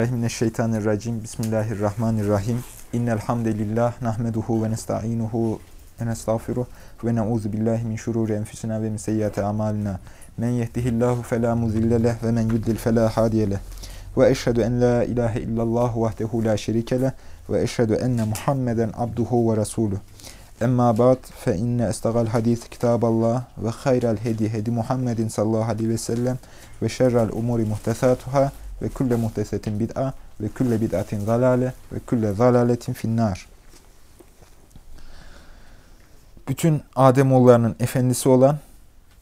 Mineşşeytanirracim. Bismillahirrahmanirrahim. İnnel hamdelellah nahmeduhu ve nestainuhu ve nestağfiruh ve na'uzu billahi min şururi enfusina ve min seyyiati amalina. Men yehdihillahu fela mudille leh ve men yudlil fela hadiye leh. Ve eşhedü en la ilahe illallah vahdehu la şerike leh ve eşhedü enne Muhammeden abduhu ve resuluh. Emma ba'd fe inne estagal hadis kitaballah ve hayral hedi hedi Muhammedin sallallahu aleyhi ve sellem ve şerrel umuri muhtesatuhâ ve külle muhtesetin bid'a ve külle bid'atin zalale ve külle zalaletin finnar. Bütün Ademoğullarının efendisi olan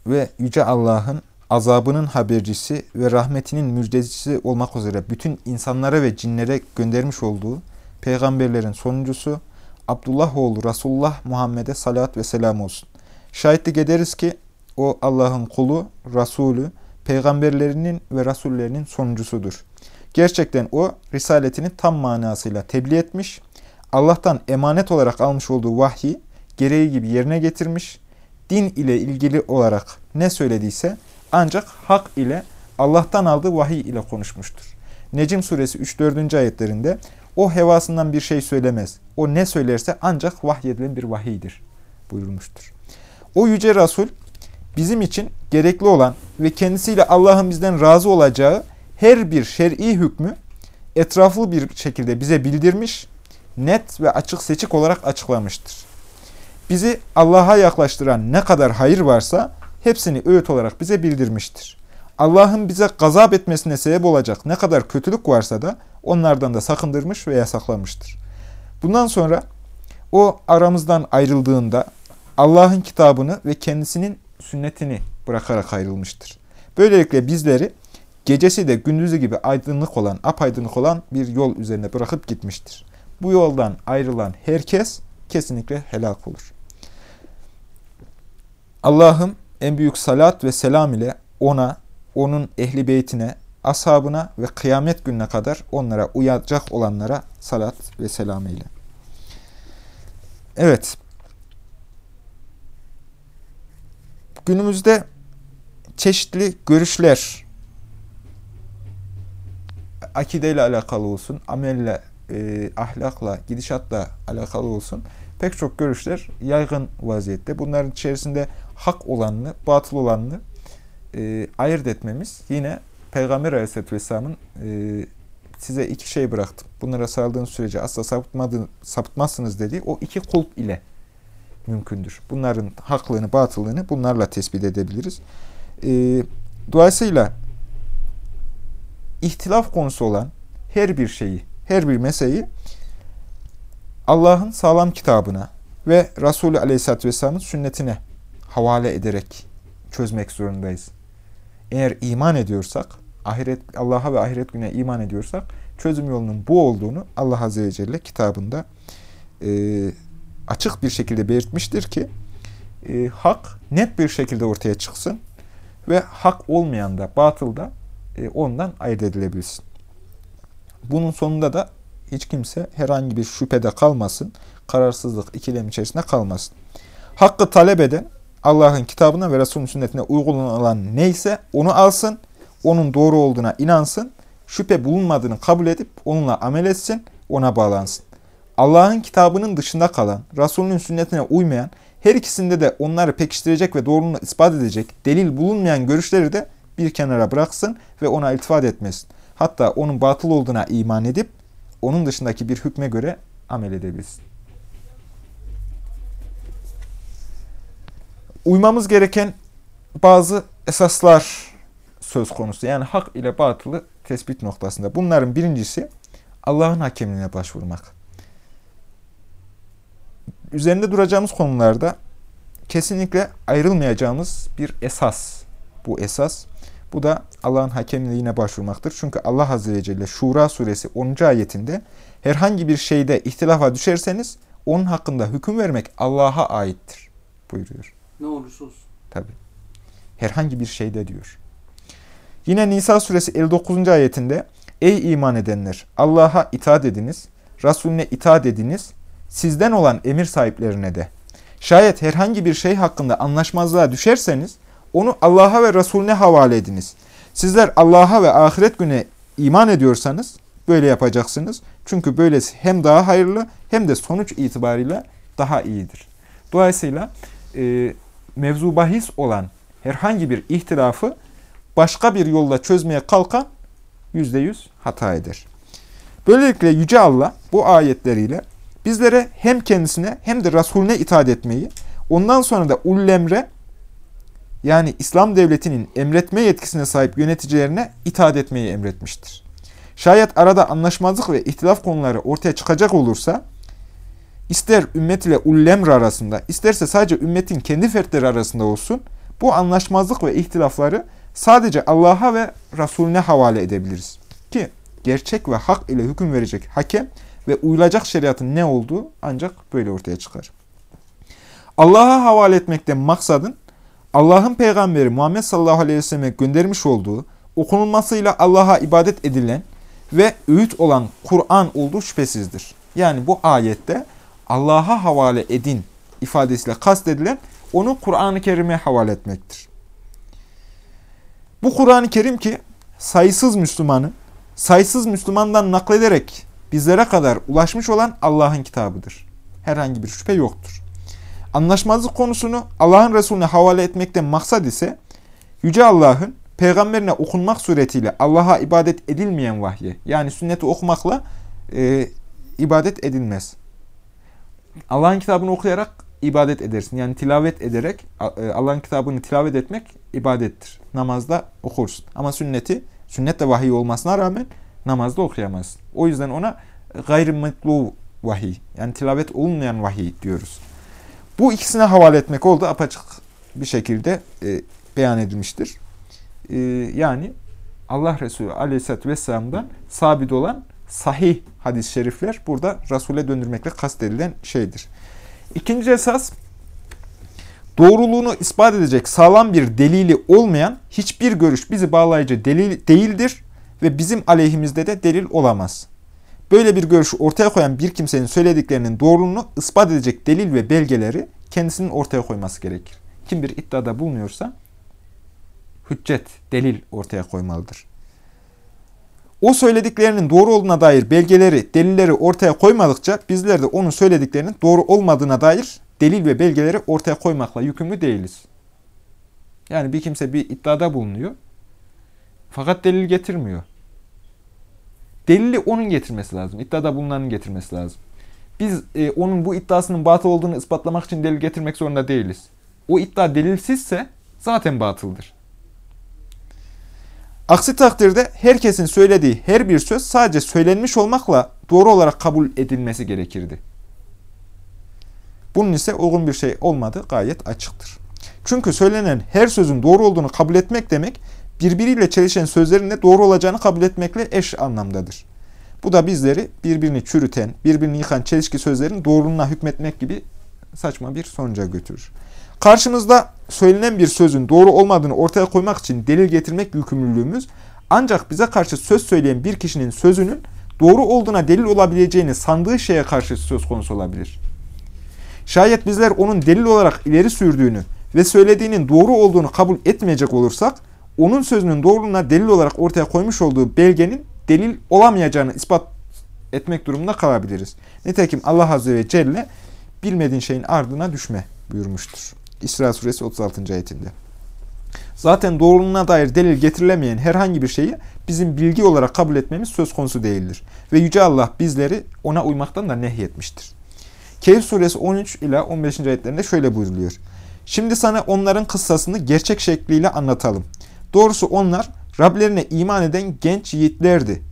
ve Yüce Allah'ın azabının habercisi ve rahmetinin müjdecisi olmak üzere bütün insanlara ve cinlere göndermiş olduğu peygamberlerin sonuncusu Abdullah oğlu Resulullah Muhammed'e salat ve selam olsun. Şahitlik ederiz ki o Allah'ın kulu, Resulü, peygamberlerinin ve rasullerinin sonuncusudur. Gerçekten o risaletini tam manasıyla tebliğ etmiş, Allah'tan emanet olarak almış olduğu vahyi gereği gibi yerine getirmiş, din ile ilgili olarak ne söylediyse ancak hak ile Allah'tan aldığı vahiy ile konuşmuştur. Necim suresi 3-4. ayetlerinde o hevasından bir şey söylemez. O ne söylerse ancak vahyedilen bir vahiydir buyurmuştur. O yüce Resul bizim için gerekli olan ve kendisiyle Allah'ın bizden razı olacağı her bir şer'i hükmü etraflı bir şekilde bize bildirmiş, net ve açık seçik olarak açıklamıştır. Bizi Allah'a yaklaştıran ne kadar hayır varsa hepsini öğüt olarak bize bildirmiştir. Allah'ın bize gazap etmesine sebep olacak ne kadar kötülük varsa da onlardan da sakındırmış ve yasaklamıştır. Bundan sonra o aramızdan ayrıldığında Allah'ın kitabını ve kendisinin sünnetini bırakarak ayrılmıştır. Böylelikle bizleri gecesi de gündüzü gibi aydınlık olan, apaydınlık olan bir yol üzerine bırakıp gitmiştir. Bu yoldan ayrılan herkes kesinlikle helak olur. Allah'ım en büyük salat ve selam ile ona, onun ehli beytine, ashabına ve kıyamet gününe kadar onlara uyacak olanlara salat ve selam eyle. Evet, Günümüzde çeşitli görüşler akideyle alakalı olsun, amelle, e, ahlakla, gidişatla alakalı olsun pek çok görüşler yaygın vaziyette. Bunların içerisinde hak olanını, batıl olanını e, ayırt etmemiz yine Peygamber Aleyhisselatü Vesselam'ın e, size iki şey bıraktım. Bunlara saldığınız sürece asla sapıtmazsınız dediği o iki kulp ile mümkündür. Bunların haklığını, batıllığını bunlarla tespit edebiliriz. E, dolayısıyla ihtilaf konusu olan her bir şeyi, her bir meseleyi Allah'ın sağlam kitabına ve Resulü Aleyhisselatü Vesselam'ın sünnetine havale ederek çözmek zorundayız. Eğer iman ediyorsak, ahiret Allah'a ve ahiret gününe iman ediyorsak, çözüm yolunun bu olduğunu Allah Azze ve Celle kitabında e, açık bir şekilde belirtmiştir ki e, hak net bir şekilde ortaya çıksın ve hak olmayan da batıl da e, ondan ayırt edilebilsin. Bunun sonunda da hiç kimse herhangi bir şüphede kalmasın, kararsızlık, ikilem içerisinde kalmasın. Hakkı talep eden Allah'ın kitabına ve Resulünün sünnetine uygun olan neyse onu alsın, onun doğru olduğuna inansın, şüphe bulunmadığını kabul edip onunla amel etsin, ona bağlansın. Allah'ın kitabının dışında kalan, Resulünün sünnetine uymayan, her ikisinde de onları pekiştirecek ve doğruluğunu ispat edecek delil bulunmayan görüşleri de bir kenara bıraksın ve ona iltifat etmesin. Hatta onun batıl olduğuna iman edip onun dışındaki bir hükme göre amel edebilsin. Uymamız gereken bazı esaslar söz konusu. Yani hak ile batılı tespit noktasında. Bunların birincisi Allah'ın hakemliğine başvurmak üzerinde duracağımız konularda kesinlikle ayrılmayacağımız bir esas. Bu esas. Bu da Allah'ın hakemliğine başvurmaktır. Çünkü Allah Azze ve Celle Şura suresi 10. ayetinde herhangi bir şeyde ihtilafa düşerseniz onun hakkında hüküm vermek Allah'a aittir buyuruyor. Ne olursa olsun. Tabi. Herhangi bir şeyde diyor. Yine Nisa suresi 59. ayetinde Ey iman edenler Allah'a itaat ediniz, Resulüne itaat ediniz sizden olan emir sahiplerine de şayet herhangi bir şey hakkında anlaşmazlığa düşerseniz onu Allah'a ve Resulüne havale ediniz. Sizler Allah'a ve ahiret güne iman ediyorsanız böyle yapacaksınız. Çünkü böylesi hem daha hayırlı hem de sonuç itibariyle daha iyidir. Dolayısıyla e, mevzu bahis olan herhangi bir ihtilafı başka bir yolla çözmeye kalkan yüzde yüz hata eder. Böylelikle Yüce Allah bu ayetleriyle bizlere hem kendisine hem de Resulüne itaat etmeyi, ondan sonra da ullemre yani İslam devletinin emretme yetkisine sahip yöneticilerine itaat etmeyi emretmiştir. Şayet arada anlaşmazlık ve ihtilaf konuları ortaya çıkacak olursa, ister ümmet ile ullemre arasında, isterse sadece ümmetin kendi fertleri arasında olsun, bu anlaşmazlık ve ihtilafları sadece Allah'a ve Resulüne havale edebiliriz. Ki gerçek ve hak ile hüküm verecek hakem ve uyulacak şeriatın ne olduğu ancak böyle ortaya çıkar. Allah'a havale etmekten maksadın Allah'ın peygamberi Muhammed sallallahu aleyhi ve selleme göndermiş olduğu, okunulmasıyla Allah'a ibadet edilen ve öğüt olan Kur'an olduğu şüphesizdir. Yani bu ayette Allah'a havale edin ifadesiyle kastedilen onu Kur'an-ı Kerim'e havale etmektir. Bu Kur'an-ı Kerim ki sayısız Müslümanı, sayısız Müslümandan naklederek bizlere kadar ulaşmış olan Allah'ın kitabıdır. Herhangi bir şüphe yoktur. Anlaşmazlık konusunu Allah'ın Resulüne havale etmekten maksat ise Yüce Allah'ın peygamberine okunmak suretiyle Allah'a ibadet edilmeyen vahyi yani sünneti okumakla e, ibadet edilmez. Allah'ın kitabını okuyarak ibadet edersin. Yani tilavet ederek e, Allah'ın kitabını tilavet etmek ibadettir. Namazda okursun. Ama sünneti, sünnet de vahiy olmasına rağmen namazda okuyamazsın. O yüzden ona gayrimetlu vahiy yani tilavet olmayan vahiy diyoruz. Bu ikisine havale etmek oldu apaçık bir şekilde e, beyan edilmiştir. E, yani Allah Resulü Aleyhisselatü Vesselam'dan sabit olan sahih hadis-i şerifler burada Resul'e döndürmekle kastedilen şeydir. İkinci esas, doğruluğunu ispat edecek sağlam bir delili olmayan hiçbir görüş bizi bağlayıcı delil değildir ve bizim aleyhimizde de delil olamaz. Böyle bir görüşü ortaya koyan bir kimsenin söylediklerinin doğruluğunu ispat edecek delil ve belgeleri kendisinin ortaya koyması gerekir. Kim bir iddiada bulunuyorsa hüccet, delil ortaya koymalıdır. O söylediklerinin doğru olduğuna dair belgeleri, delilleri ortaya koymadıkça bizler de onun söylediklerinin doğru olmadığına dair delil ve belgeleri ortaya koymakla yükümlü değiliz. Yani bir kimse bir iddiada bulunuyor fakat delil getirmiyor. Delili onun getirmesi lazım. İddiada bulunanın getirmesi lazım. Biz e, onun bu iddiasının batıl olduğunu ispatlamak için delil getirmek zorunda değiliz. O iddia delilsizse zaten batıldır. Aksi takdirde herkesin söylediği her bir söz sadece söylenmiş olmakla doğru olarak kabul edilmesi gerekirdi. Bunun ise uygun bir şey olmadı gayet açıktır. Çünkü söylenen her sözün doğru olduğunu kabul etmek demek, birbiriyle çelişen sözlerin de doğru olacağını kabul etmekle eş anlamdadır. Bu da bizleri birbirini çürüten, birbirini yıkan çelişki sözlerin doğruluğuna hükmetmek gibi saçma bir sonuca götürür. Karşımızda söylenen bir sözün doğru olmadığını ortaya koymak için delil getirmek yükümlülüğümüz ancak bize karşı söz söyleyen bir kişinin sözünün doğru olduğuna delil olabileceğini sandığı şeye karşı söz konusu olabilir. Şayet bizler onun delil olarak ileri sürdüğünü ve söylediğinin doğru olduğunu kabul etmeyecek olursak, onun sözünün doğruluğuna delil olarak ortaya koymuş olduğu belgenin delil olamayacağını ispat etmek durumunda kalabiliriz. Nitekim Allah Azze ve Celle bilmediğin şeyin ardına düşme buyurmuştur. İsra suresi 36. ayetinde. Zaten doğruluğuna dair delil getirilemeyen herhangi bir şeyi bizim bilgi olarak kabul etmemiz söz konusu değildir. Ve Yüce Allah bizleri ona uymaktan da nehyetmiştir. Kehf suresi 13 ila 15. ayetlerinde şöyle buyruluyor. Şimdi sana onların kıssasını gerçek şekliyle anlatalım. Doğrusu onlar Rablerine iman eden genç yiğitlerdi.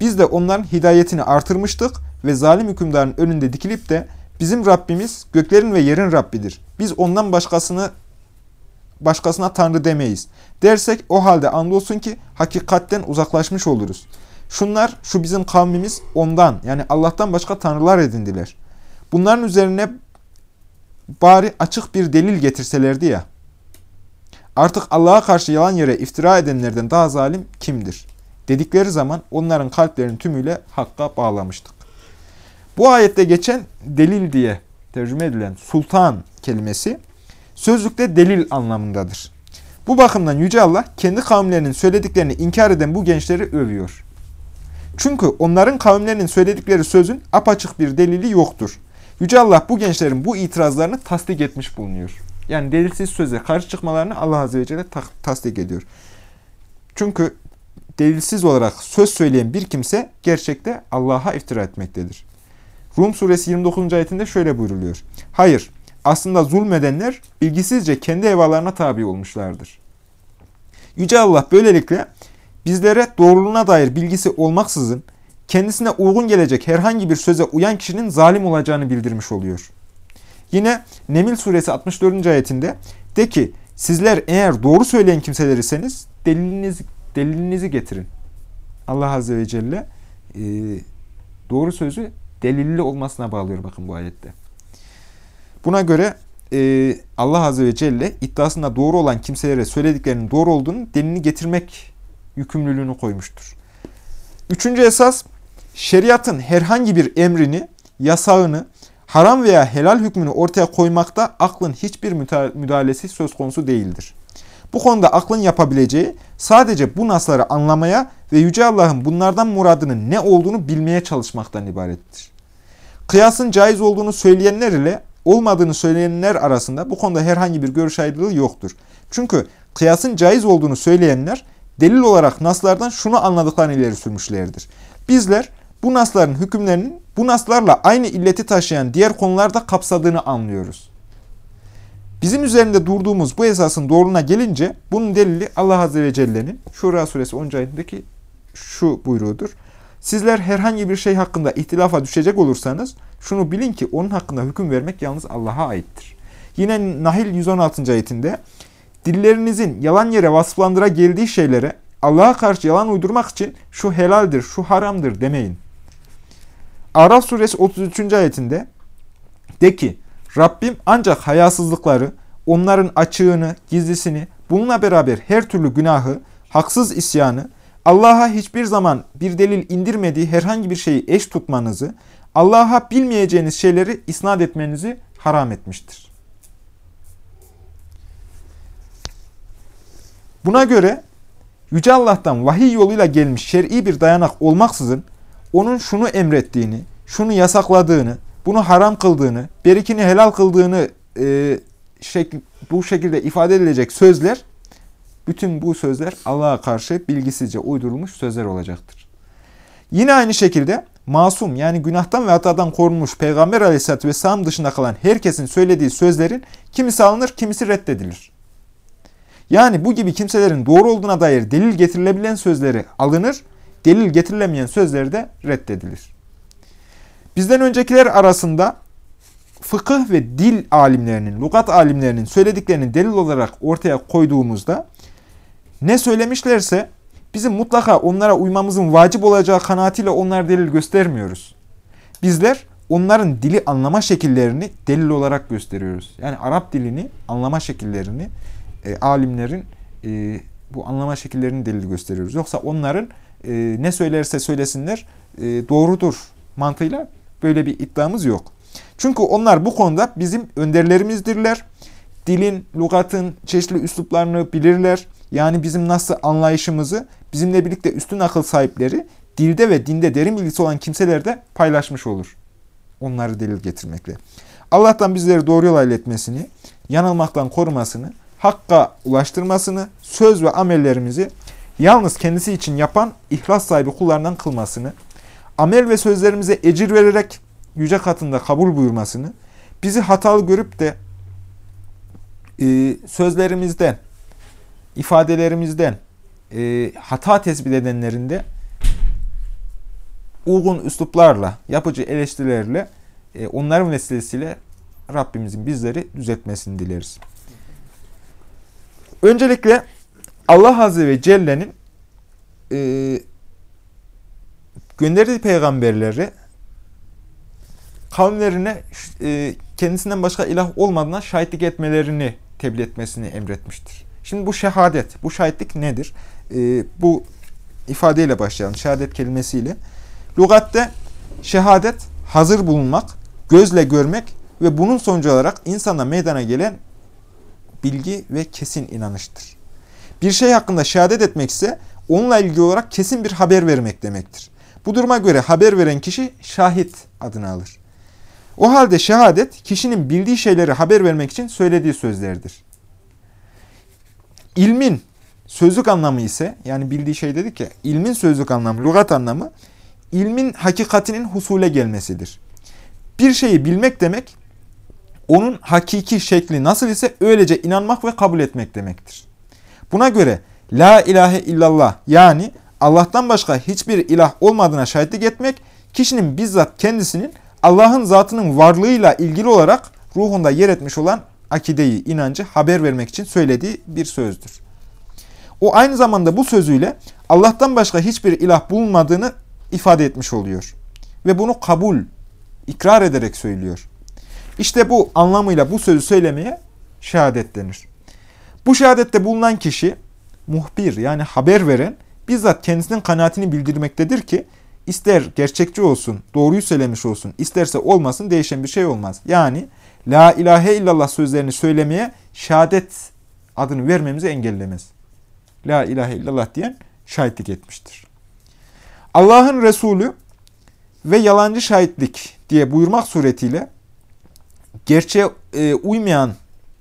Biz de onların hidayetini artırmıştık ve zalim hükümdarın önünde dikilip de bizim Rabbimiz göklerin ve yerin Rabbidir. Biz ondan başkasını başkasına Tanrı demeyiz. Dersek o halde andolsun ki hakikatten uzaklaşmış oluruz. Şunlar, şu bizim kavmimiz ondan yani Allah'tan başka tanrılar edindiler. Bunların üzerine bari açık bir delil getirselerdi ya. Artık Allah'a karşı yalan yere iftira edenlerden daha zalim kimdir? Dedikleri zaman onların kalplerini tümüyle hakka bağlamıştık. Bu ayette geçen delil diye tercüme edilen sultan kelimesi sözlükte delil anlamındadır. Bu bakımdan Yüce Allah kendi kavimlerinin söylediklerini inkar eden bu gençleri övüyor. Çünkü onların kavimlerinin söyledikleri sözün apaçık bir delili yoktur. Yüce Allah bu gençlerin bu itirazlarını tasdik etmiş bulunuyor. Yani delilsiz söze karşı çıkmalarını Allah Azze ve Celle ta tasdik ediyor. Çünkü delilsiz olarak söz söyleyen bir kimse gerçekte Allah'a iftira etmektedir. Rum suresi 29. ayetinde şöyle buyruluyor. Hayır, aslında zulmedenler bilgisizce kendi evalarına tabi olmuşlardır. Yüce Allah böylelikle bizlere doğruluğuna dair bilgisi olmaksızın kendisine uygun gelecek herhangi bir söze uyan kişinin zalim olacağını bildirmiş oluyor. Yine Nemil suresi 64. ayetinde de ki sizler eğer doğru söyleyen kimseler iseniz deliliniz, delilinizi getirin. Allah Azze ve Celle e, doğru sözü delilli olmasına bağlıyor bakın bu ayette. Buna göre e, Allah Azze ve Celle iddiasında doğru olan kimselere söylediklerinin doğru olduğunu delilini getirmek yükümlülüğünü koymuştur. Üçüncü esas, şeriatın herhangi bir emrini, yasağını, haram veya helal hükmünü ortaya koymakta aklın hiçbir müdahalesi söz konusu değildir. Bu konuda aklın yapabileceği sadece bu nasları anlamaya ve Yüce Allah'ın bunlardan muradının ne olduğunu bilmeye çalışmaktan ibarettir. Kıyasın caiz olduğunu söyleyenler ile olmadığını söyleyenler arasında bu konuda herhangi bir görüş ayrılığı yoktur. Çünkü kıyasın caiz olduğunu söyleyenler delil olarak naslardan şunu anladıklarını ileri sürmüşlerdir. Bizler bu nasların hükümlerinin bu naslarla aynı illeti taşıyan diğer konularda kapsadığını anlıyoruz. Bizim üzerinde durduğumuz bu esasın doğruluğuna gelince bunun delili Allah Azze ve Celle'nin Şura suresi 10. ayetindeki şu buyruğudur. Sizler herhangi bir şey hakkında ihtilafa düşecek olursanız şunu bilin ki onun hakkında hüküm vermek yalnız Allah'a aittir. Yine Nahil 116. ayetinde dillerinizin yalan yere vasıflandıra geldiği şeylere Allah'a karşı yalan uydurmak için şu helaldir, şu haramdır demeyin. Araf suresi 33. ayetinde de ki Rabbim ancak hayasızlıkları, onların açığını, gizlisini, bununla beraber her türlü günahı, haksız isyanı, Allah'a hiçbir zaman bir delil indirmediği herhangi bir şeyi eş tutmanızı, Allah'a bilmeyeceğiniz şeyleri isnat etmenizi haram etmiştir. Buna göre Yüce Allah'tan vahiy yoluyla gelmiş şer'i bir dayanak olmaksızın onun şunu emrettiğini, şunu yasakladığını, bunu haram kıldığını, berikini helal kıldığını e, şekl, bu şekilde ifade edilecek sözler, bütün bu sözler Allah'a karşı bilgisizce uydurulmuş sözler olacaktır. Yine aynı şekilde masum yani günahtan ve hatadan korunmuş Peygamber aleyhissalatü vesselam dışında kalan herkesin söylediği sözlerin kimisi alınır, kimisi reddedilir. Yani bu gibi kimselerin doğru olduğuna dair delil getirilebilen sözleri alınır, delil getirilemeyen sözleri de reddedilir. Bizden öncekiler arasında fıkıh ve dil alimlerinin, lugat alimlerinin söylediklerini delil olarak ortaya koyduğumuzda ne söylemişlerse bizim mutlaka onlara uymamızın vacip olacağı kanaatiyle onlar delil göstermiyoruz. Bizler onların dili anlama şekillerini delil olarak gösteriyoruz. Yani Arap dilini anlama şekillerini e, alimlerin e, bu anlama şekillerini delil gösteriyoruz. Yoksa onların e, ne söylerse söylesinler e, doğrudur mantığıyla böyle bir iddiamız yok. Çünkü onlar bu konuda bizim önderlerimizdirler. Dilin, lugatın çeşitli üsluplarını bilirler. Yani bizim nasıl anlayışımızı bizimle birlikte üstün akıl sahipleri dilde ve dinde derin bilgisi olan kimseler de paylaşmış olur. Onları delil getirmekle. Allah'tan bizleri doğru yola iletmesini, yanılmaktan korumasını, hakka ulaştırmasını, söz ve amellerimizi yalnız kendisi için yapan ihlas sahibi kullarından kılmasını, amel ve sözlerimize ecir vererek yüce katında kabul buyurmasını, bizi hatalı görüp de e, sözlerimizden, ifadelerimizden e, hata tespit edenlerinde uygun üsluplarla, yapıcı eleştirilerle e, onların vesilesiyle Rabbimizin bizleri düzeltmesini dileriz. Öncelikle Allah Azze ve Celle'nin e, gönderdiği peygamberleri kavimlerine e, kendisinden başka ilah olmadığına şahitlik etmelerini tebliğ etmesini emretmiştir. Şimdi bu şehadet, bu şahitlik nedir? E, bu ifadeyle başlayalım, şehadet kelimesiyle. Lugatte şehadet hazır bulunmak, gözle görmek ve bunun sonucu olarak insana meydana gelen bilgi ve kesin inanıştır. Bir şey hakkında şehadet etmek ise onunla ilgili olarak kesin bir haber vermek demektir. Bu duruma göre haber veren kişi şahit adını alır. O halde şehadet kişinin bildiği şeyleri haber vermek için söylediği sözlerdir. İlmin sözlük anlamı ise yani bildiği şey dedik ya ilmin sözlük anlamı, lügat anlamı ilmin hakikatinin husule gelmesidir. Bir şeyi bilmek demek onun hakiki şekli nasıl ise öylece inanmak ve kabul etmek demektir. Buna göre La ilahe illallah yani Allah'tan başka hiçbir ilah olmadığına şahitlik etmek, kişinin bizzat kendisinin Allah'ın zatının varlığıyla ilgili olarak ruhunda yer etmiş olan akideyi, inancı haber vermek için söylediği bir sözdür. O aynı zamanda bu sözüyle Allah'tan başka hiçbir ilah bulunmadığını ifade etmiş oluyor. Ve bunu kabul, ikrar ederek söylüyor. İşte bu anlamıyla bu sözü söylemeye şehadet denir. Bu şehadette bulunan kişi muhbir yani haber veren bizzat kendisinin kanaatini bildirmektedir ki ister gerçekçi olsun, doğruyu söylemiş olsun, isterse olmasın değişen bir şey olmaz. Yani La ilahe illallah sözlerini söylemeye şehadet adını vermemizi engellemez. La ilahe illallah diyen şahitlik etmiştir. Allah'ın Resulü ve yalancı şahitlik diye buyurmak suretiyle gerçeğe e, uymayan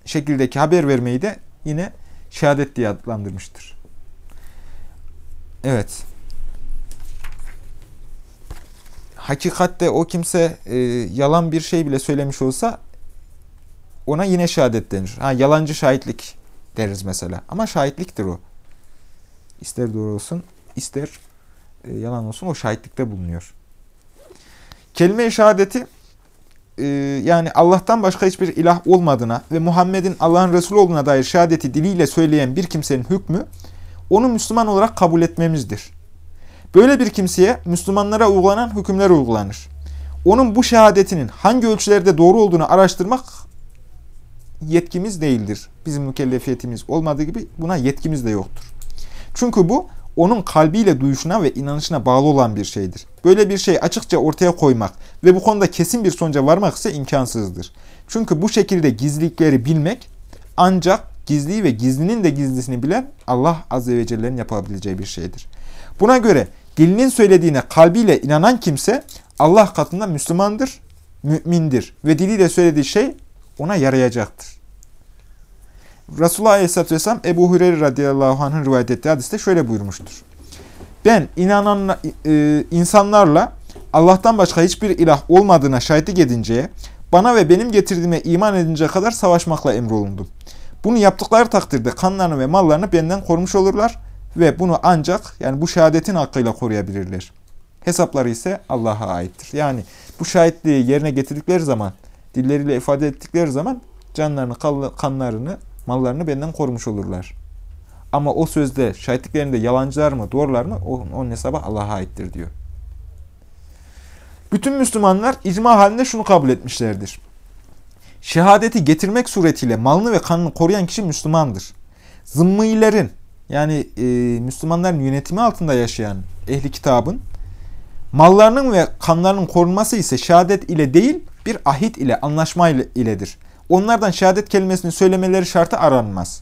şekildeki haber vermeyi de yine şehadet diye adlandırmıştır. Evet. Hakikatte o kimse e, yalan bir şey bile söylemiş olsa ona yine şehadet denir. Ha, yalancı şahitlik deriz mesela. Ama şahitliktir o. İster doğru olsun, ister e, yalan olsun o şahitlikte bulunuyor. Kelime-i şehadeti e, yani Allah'tan başka hiçbir ilah olmadığına ve Muhammed'in Allah'ın Resulü olduğuna dair şehadeti diliyle söyleyen bir kimsenin hükmü onu Müslüman olarak kabul etmemizdir. Böyle bir kimseye Müslümanlara uygulanan hükümler uygulanır. Onun bu şehadetinin hangi ölçülerde doğru olduğunu araştırmak yetkimiz değildir. Bizim mükellefiyetimiz olmadığı gibi buna yetkimiz de yoktur. Çünkü bu onun kalbiyle duyuşuna ve inanışına bağlı olan bir şeydir. Böyle bir şey açıkça ortaya koymak ve bu konuda kesin bir sonuca varmak ise imkansızdır. Çünkü bu şekilde gizlilikleri bilmek ancak gizliyi ve gizlinin de gizlisini bilen Allah Azze ve Celle'nin yapabileceği bir şeydir. Buna göre dilinin söylediğine kalbiyle inanan kimse Allah katında Müslümandır, mümindir ve diliyle söylediği şey ona yarayacaktır. Resulullah Aleyhisselatü Vesselam Ebu Hureyre radıyallahu anh'ın rivayet ettiği hadiste şöyle buyurmuştur. Ben inanan e, insanlarla Allah'tan başka hiçbir ilah olmadığına şahitlik edinceye, bana ve benim getirdiğime iman edince kadar savaşmakla emrolundum. Bunu yaptıkları takdirde kanlarını ve mallarını benden korumuş olurlar ve bunu ancak yani bu şehadetin hakkıyla koruyabilirler. Hesapları ise Allah'a aittir. Yani bu şahitliği yerine getirdikleri zaman, dilleriyle ifade ettikleri zaman canlarını, kanlarını, mallarını benden korumuş olurlar. Ama o sözde şahitliklerinde yalancılar mı, doğrular mı onun hesabı Allah'a aittir diyor. Bütün Müslümanlar icma halinde şunu kabul etmişlerdir. Şehadeti getirmek suretiyle malını ve kanını koruyan kişi Müslümandır. Zımmilerin yani e, Müslümanların yönetimi altında yaşayan ehli kitabın mallarının ve kanlarının korunması ise şehadet ile değil bir ahit ile anlaşma ile iledir. Onlardan şehadet kelimesini söylemeleri şartı aranmaz.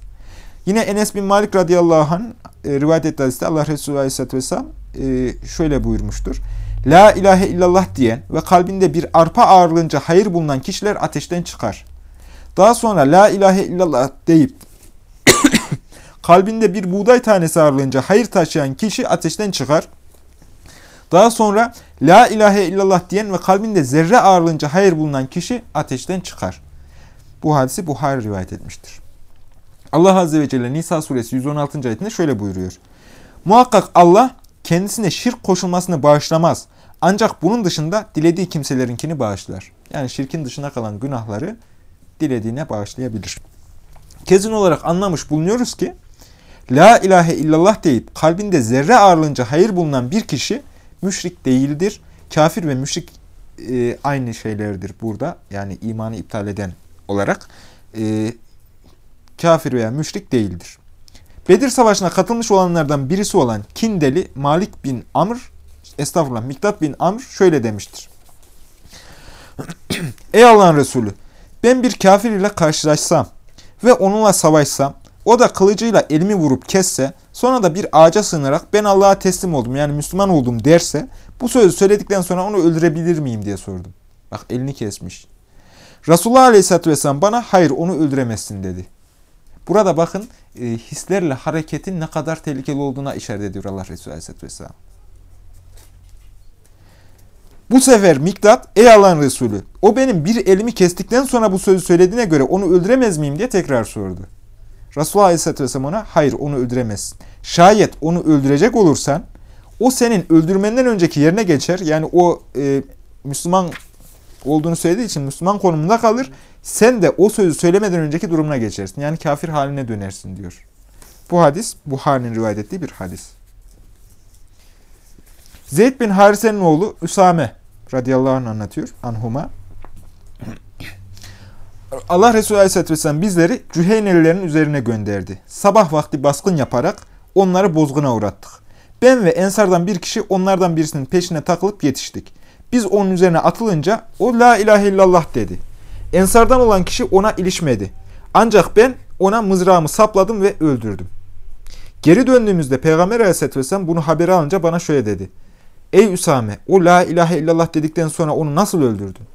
Yine Enes bin Malik radıyallahu anh e, rivayet ettiği Allah Resulü aleyhisselatü vesselam e, şöyle buyurmuştur. La ilahe illallah diyen ve kalbinde bir arpa ağırlığınca hayır bulunan kişiler ateşten çıkar. Daha sonra la ilahe illallah deyip kalbinde bir buğday tanesi ağırlığınca hayır taşıyan kişi ateşten çıkar. Daha sonra la ilahe illallah diyen ve kalbinde zerre ağırlığınca hayır bulunan kişi ateşten çıkar. Bu hadisi Buhari rivayet etmiştir. Allah Azze ve Celle Nisa suresi 116. ayetinde şöyle buyuruyor. Muhakkak Allah kendisine şirk koşulmasını bağışlamaz. Ancak bunun dışında dilediği kimselerinkini bağışlar. Yani şirkin dışına kalan günahları dilediğine bağışlayabilir. Kezin olarak anlamış bulunuyoruz ki La ilahe illallah deyip kalbinde zerre ağırlığınca hayır bulunan bir kişi müşrik değildir. Kafir ve müşrik e, aynı şeylerdir burada. Yani imanı iptal eden olarak e, kafir veya müşrik değildir. Bedir Savaşı'na katılmış olanlardan birisi olan Kindeli Malik bin Amr, estağfurullah Miktat bin Amr şöyle demiştir. Ey Allah'ın Resulü, ben bir kafir ile karşılaşsam ve onunla savaşsam, o da kılıcıyla elimi vurup kesse, sonra da bir ağaca sığınarak ben Allah'a teslim oldum yani Müslüman oldum derse bu sözü söyledikten sonra onu öldürebilir miyim diye sordum. Bak elini kesmiş. Resulullah Aleyhisselatü Vesselam bana hayır onu öldüremezsin dedi. Burada bakın e, hislerle hareketin ne kadar tehlikeli olduğuna işaret ediyor Allah Resulü Aleyhisselatü Vesselam. Bu sefer Miktat, ey Allah'ın Resulü, o benim bir elimi kestikten sonra bu sözü söylediğine göre onu öldüremez miyim diye tekrar sordu. Resulullah Aleyhisselatü Vesselam ona, hayır onu öldüremezsin. Şayet onu öldürecek olursan, o senin öldürmenden önceki yerine geçer. Yani o e, Müslüman olduğunu söylediği için Müslüman konumunda kalır. Sen de o sözü söylemeden önceki durumuna geçersin. Yani kafir haline dönersin diyor. Bu hadis Buhari'nin rivayet ettiği bir hadis. Zeyd bin Harise'nin oğlu Üsame radıyallahu anh anlatıyor. Anhuma. Allah Resulü Aleyhisselatü Vesselam bizleri Cüheynelilerin üzerine gönderdi. Sabah vakti baskın yaparak onları bozguna uğrattık. Ben ve Ensar'dan bir kişi onlardan birisinin peşine takılıp yetiştik. Biz onun üzerine atılınca o la ilahe illallah dedi. Ensardan olan kişi ona ilişmedi. Ancak ben ona mızrağımı sapladım ve öldürdüm. Geri döndüğümüzde Peygamber Aleyhisselatü Vesselam bunu haberi alınca bana şöyle dedi. Ey Üsame o la ilahe illallah dedikten sonra onu nasıl öldürdün?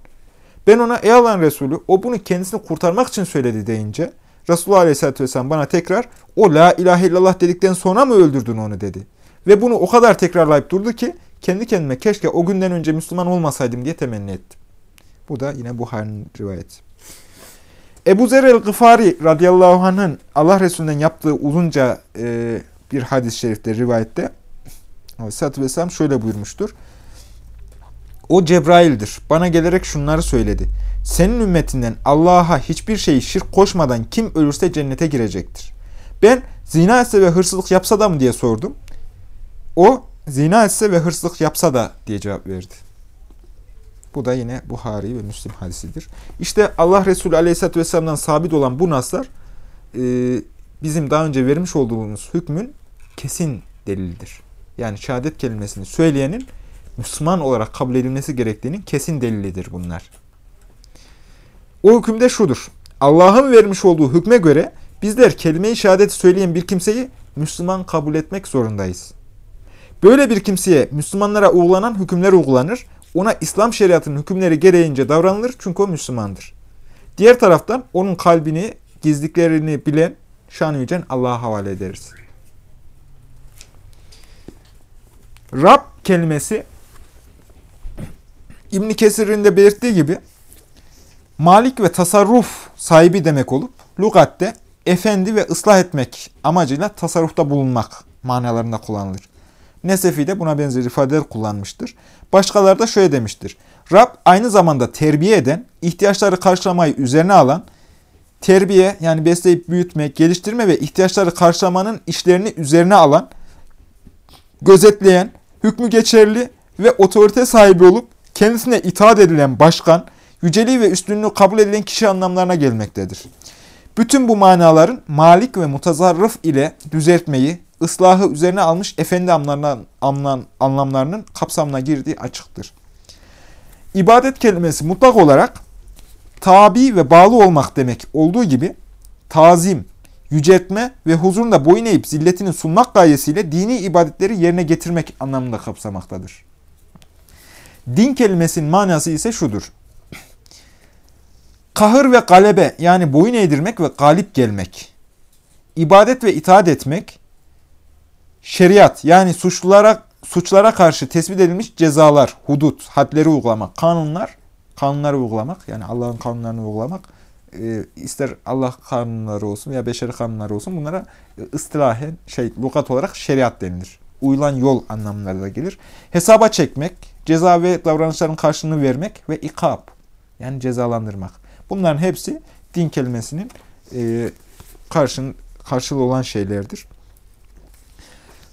Ben ona ey Allah'ın Resulü o bunu kendisini kurtarmak için söyledi deyince Resulullah Aleyhisselatü Vesselam bana tekrar o la ilahe illallah dedikten sonra mı öldürdün onu dedi. Ve bunu o kadar tekrarlayıp durdu ki kendi kendime keşke o günden önce Müslüman olmasaydım diye temenni ettim. Bu da yine Buhari'nin rivayeti. Ebu Zer el-Gıfari radıyallahu anh'ın Allah Resulü'nden yaptığı uzunca e, bir hadis-i şerifte rivayette Aleyhisselatü Vesselam şöyle buyurmuştur. O Cebrail'dir. Bana gelerek şunları söyledi. Senin ümmetinden Allah'a hiçbir şeyi şirk koşmadan kim ölürse cennete girecektir. Ben zina etse ve hırsızlık yapsa da mı diye sordum. O zina etse ve hırsızlık yapsa da diye cevap verdi. Bu da yine Buhari ve Müslim hadisidir. İşte Allah Resulü Aleyhisselatü Vesselam'dan sabit olan bu naslar e, bizim daha önce vermiş olduğumuz hükmün kesin delildir. Yani şehadet kelimesini söyleyenin Müslüman olarak kabul edilmesi gerektiğinin kesin delilidir bunlar. O hükümde şudur. Allah'ın vermiş olduğu hükme göre bizler kelime-i şehadeti söyleyen bir kimseyi Müslüman kabul etmek zorundayız. Böyle bir kimseye Müslümanlara uygulanan hükümler uygulanır. Ona İslam şeriatının hükümleri gereğince davranılır çünkü o Müslümandır. Diğer taraftan onun kalbini, gizliklerini bilen şan yücen Allah'a havale ederiz. Rab kelimesi İbn Kesir'in de belirttiği gibi malik ve tasarruf sahibi demek olup lugatte efendi ve ıslah etmek amacıyla tasarrufta bulunmak manalarında kullanılır. Nesefi de buna benzer ifadeler kullanmıştır. Başkaları da şöyle demiştir. Rab aynı zamanda terbiye eden, ihtiyaçları karşılamayı üzerine alan, terbiye yani besleyip büyütme, geliştirme ve ihtiyaçları karşılamanın işlerini üzerine alan, gözetleyen, hükmü geçerli ve otorite sahibi olup kendisine itaat edilen başkan, yüceliği ve üstünlüğü kabul edilen kişi anlamlarına gelmektedir. Bütün bu manaların malik ve mutazarrıf ile düzeltmeyi, ıslahı üzerine almış efendi anlamlarından, anlamlarının kapsamına girdiği açıktır. İbadet kelimesi mutlak olarak tabi ve bağlı olmak demek olduğu gibi tazim, yüceltme ve huzurunda boyun eğip zilletini sunmak gayesiyle dini ibadetleri yerine getirmek anlamında kapsamaktadır. Din kelimesinin manası ise şudur. Kahır ve galebe yani boyun eğdirmek ve galip gelmek. İbadet ve itaat etmek. Şeriat yani suçlulara suçlara karşı tespit edilmiş cezalar, hudut, hadleri uygulamak, kanunlar, kanunları uygulamak yani Allah'ın kanunlarını uygulamak e, ister Allah kanunları olsun veya beşeri kanunları olsun bunlara ıstılahen şey lugat olarak şeriat denilir. Uyulan yol anlamları da gelir. Hesaba çekmek, ceza ve davranışların karşılığını vermek ve ikab yani cezalandırmak. Bunların hepsi din kelimesinin e, karşın, karşılığı olan şeylerdir.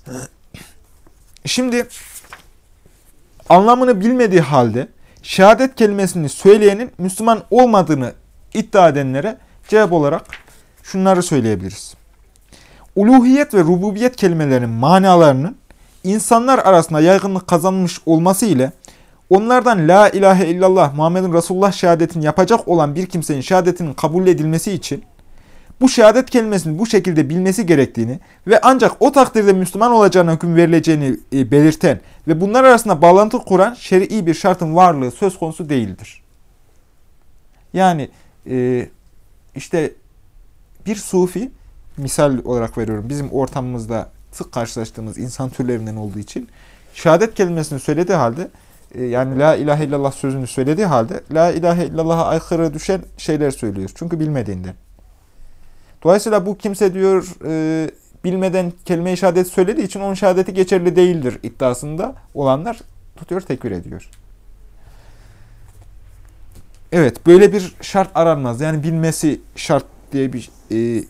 Şimdi anlamını bilmediği halde şehadet kelimesini söyleyenin Müslüman olmadığını iddia edenlere cevap olarak şunları söyleyebiliriz. Uluhiyet ve rububiyet kelimelerinin manalarının insanlar arasında yaygınlık kazanmış olması ile onlardan La ilahe illallah Muhammedun Resulullah şehadetini yapacak olan bir kimsenin şehadetinin kabul edilmesi için bu şehadet kelimesini bu şekilde bilmesi gerektiğini ve ancak o takdirde Müslüman olacağına hüküm verileceğini e, belirten ve bunlar arasında bağlantı kuran şer'i bir şartın varlığı söz konusu değildir. Yani e, işte bir sufi, misal olarak veriyorum bizim ortamımızda sık karşılaştığımız insan türlerinden olduğu için şehadet kelimesini söylediği halde e, yani la ilahe illallah sözünü söylediği halde la ilahe illallah'a aykırı düşen şeyler söylüyor. Çünkü bilmediğinden. Dolayısıyla bu kimse diyor e, bilmeden kelime-i şehadet söylediği için onun şehadeti geçerli değildir iddiasında olanlar tutuyor tekbir ediyor. Evet böyle bir şart aranmaz. Yani bilmesi şart diye bir e,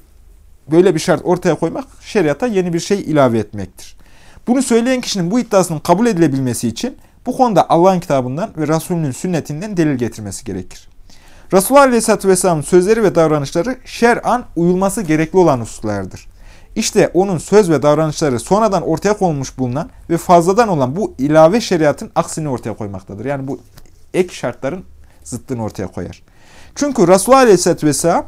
böyle bir şart ortaya koymak şeriata yeni bir şey ilave etmektir. Bunu söyleyen kişinin bu iddiasının kabul edilebilmesi için bu konuda Allah'ın kitabından ve Resulünün sünnetinden delil getirmesi gerekir. Resulullah Aleyhisselatü Vesselam'ın sözleri ve davranışları şer'an uyulması gerekli olan hususlardır. İşte onun söz ve davranışları sonradan ortaya konmuş bulunan ve fazladan olan bu ilave şeriatın aksini ortaya koymaktadır. Yani bu ek şartların zıttını ortaya koyar. Çünkü Resulullah Aleyhisselatü Vesselam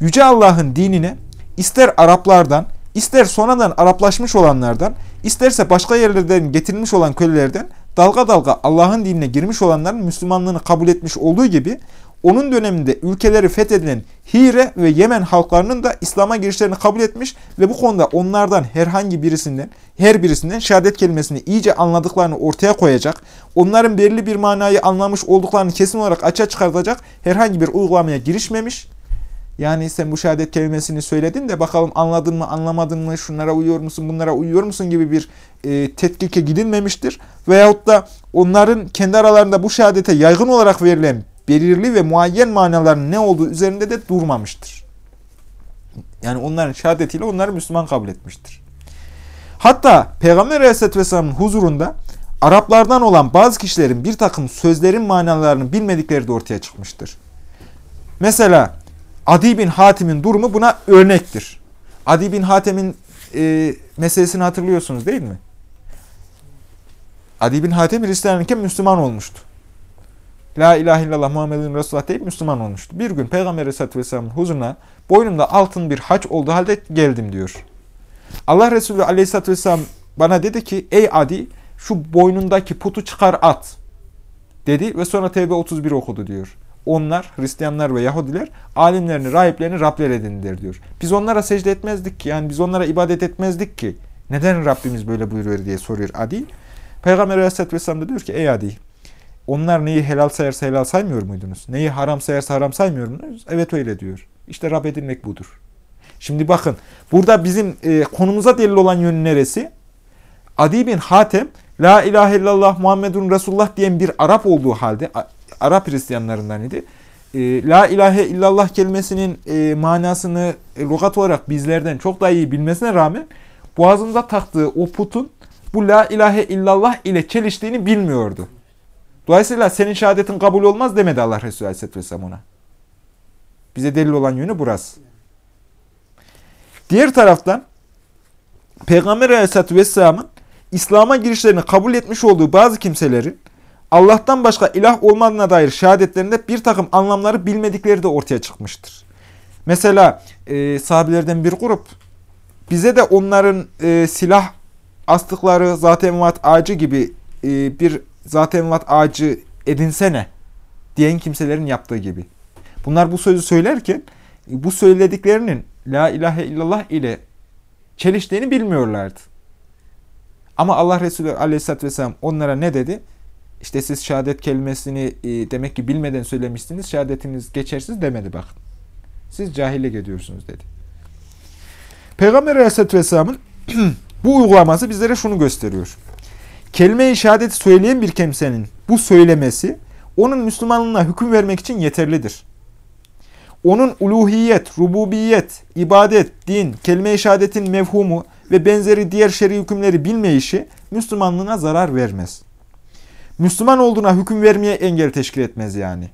Yüce Allah'ın dinine ister Araplardan, ister sonradan Araplaşmış olanlardan, isterse başka yerlerden getirilmiş olan kölelerden dalga dalga Allah'ın dinine girmiş olanların Müslümanlığını kabul etmiş olduğu gibi onun döneminde ülkeleri fethedilen Hire ve Yemen halklarının da İslam'a girişlerini kabul etmiş ve bu konuda onlardan herhangi birisinden, her birisinden şehadet kelimesini iyice anladıklarını ortaya koyacak, onların belirli bir manayı anlamış olduklarını kesin olarak açığa çıkartacak herhangi bir uygulamaya girişmemiş. Yani sen bu şehadet kelimesini söyledin de bakalım anladın mı anlamadın mı şunlara uyuyor musun bunlara uyuyor musun gibi bir e, tetkike gidilmemiştir. Veyahut da onların kendi aralarında bu şehadete yaygın olarak verilen belirli ve muayyen manaların ne olduğu üzerinde de durmamıştır. Yani onların şehadetiyle onları Müslüman kabul etmiştir. Hatta Peygamber Aleyhisselatü Vesselam'ın huzurunda Araplardan olan bazı kişilerin bir takım sözlerin manalarını bilmedikleri de ortaya çıkmıştır. Mesela Adi bin Hatim'in durumu buna örnektir. Adi bin Hatim'in e, meselesini hatırlıyorsunuz değil mi? Adi bin Hatim Hristiyanlıkken Müslüman olmuştu. La ilahe illallah Muhammedun Resulullah deyip Müslüman olmuştu. Bir gün Peygamber Aleyhisselatü Vesselam'ın huzuruna boynumda altın bir haç olduğu halde geldim diyor. Allah Resulü Aleyhisselatü Vesselam bana dedi ki ey Adi şu boynundaki putu çıkar at dedi ve sonra Tevbe 31 okudu diyor. Onlar Hristiyanlar ve Yahudiler alimlerini, rahiplerini Rabler edindiler diyor. Biz onlara secde etmezdik ki yani biz onlara ibadet etmezdik ki. Neden Rabbimiz böyle buyuruyor diye soruyor Adi. Peygamber Aleyhisselatü Vesselam da diyor ki ey Adi onlar neyi helal sayarsa helal saymıyor muydunuz? Neyi haram sayarsa haram saymıyor muydunuz? Evet öyle diyor. İşte Rab edinmek budur. Şimdi bakın burada bizim e, konumuza delil olan yönü neresi? Adi bin Hatem La ilahe illallah Muhammedun Resulullah diyen bir Arap olduğu halde Arap Hristiyanlarından idi. E, La ilahe illallah kelimesinin e, manasını e, logat olarak bizlerden çok daha iyi bilmesine rağmen boğazında taktığı o putun bu La ilahe illallah ile çeliştiğini bilmiyordu. Dolayısıyla senin şehadetin kabul olmaz demedi Allah Resulü Aleyhisselatü Vesselam ona. Bize delil olan yönü burası. Diğer taraftan Peygamber Aleyhisselatü Vesselam'ın İslam'a girişlerini kabul etmiş olduğu bazı kimselerin Allah'tan başka ilah olmadığına dair şehadetlerinde bir takım anlamları bilmedikleri de ortaya çıkmıştır. Mesela e, sahabilerden bir grup bize de onların e, silah astıkları zaten vat ağacı gibi e, bir zaten vat ağacı edinsene diyen kimselerin yaptığı gibi. Bunlar bu sözü söylerken bu söylediklerinin la ilahe illallah ile çeliştiğini bilmiyorlardı. Ama Allah Resulü aleyhisselatü vesselam onlara ne dedi? İşte siz şehadet kelimesini e, demek ki bilmeden söylemişsiniz. Şehadetiniz geçersiz demedi bakın. Siz cahillik ediyorsunuz dedi. Peygamber Aleyhisselatü Vesselam'ın bu uygulaması bizlere şunu gösteriyor. Kelime-i şehadeti söyleyen bir kimsenin bu söylemesi onun Müslümanlığına hüküm vermek için yeterlidir. Onun uluhiyet, rububiyet, ibadet, din, kelime-i şehadetin mevhumu ve benzeri diğer şer'i hükümleri bilmeyişi Müslümanlığına zarar vermez. Müslüman olduğuna hüküm vermeye engel teşkil etmez yani.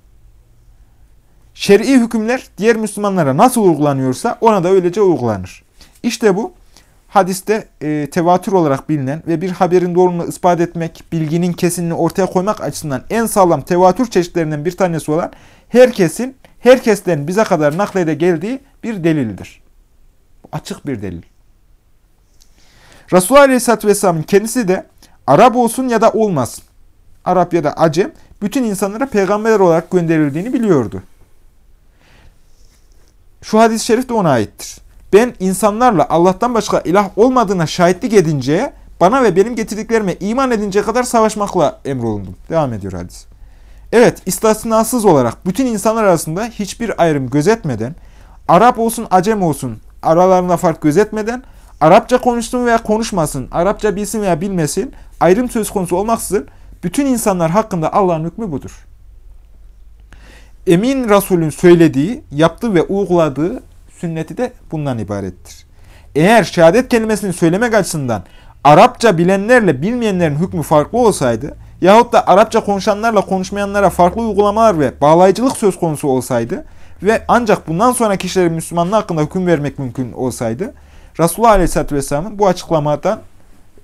Şer'i hükümler diğer Müslümanlara nasıl uygulanıyorsa ona da öylece uygulanır. İşte bu hadiste e, tevatür olarak bilinen ve bir haberin doğruluğunu ispat etmek, bilginin kesinliğini ortaya koymak açısından en sağlam tevatür çeşitlerinden bir tanesi olan herkesin herkesten bize kadar naklede geldiği bir delildir. Açık bir delil. Resulullah Aleyhisselatü Vesselam'ın kendisi de Arap olsun ya da olmasın. Arap ya da Acem bütün insanlara peygamber olarak gönderildiğini biliyordu. Şu hadis-i şerif de ona aittir. Ben insanlarla Allah'tan başka ilah olmadığına şahitlik edinceye, bana ve benim getirdiklerime iman edinceye kadar savaşmakla emrolundum. Devam ediyor hadis. Evet, istisnasız olarak bütün insanlar arasında hiçbir ayrım gözetmeden, Arap olsun, Acem olsun, aralarında fark gözetmeden, Arapça konuşsun veya konuşmasın, Arapça bilsin veya bilmesin, ayrım söz konusu olmaksızın bütün insanlar hakkında Allah'ın hükmü budur. Emin Resul'ün söylediği, yaptığı ve uyguladığı sünneti de bundan ibarettir. Eğer şehadet kelimesini söylemek açısından Arapça bilenlerle bilmeyenlerin hükmü farklı olsaydı yahut da Arapça konuşanlarla konuşmayanlara farklı uygulamalar ve bağlayıcılık söz konusu olsaydı ve ancak bundan sonra kişilerin Müslümanlığı hakkında hüküm vermek mümkün olsaydı Resulullah Aleyhisselatü Vesselam'ın bu açıklamadan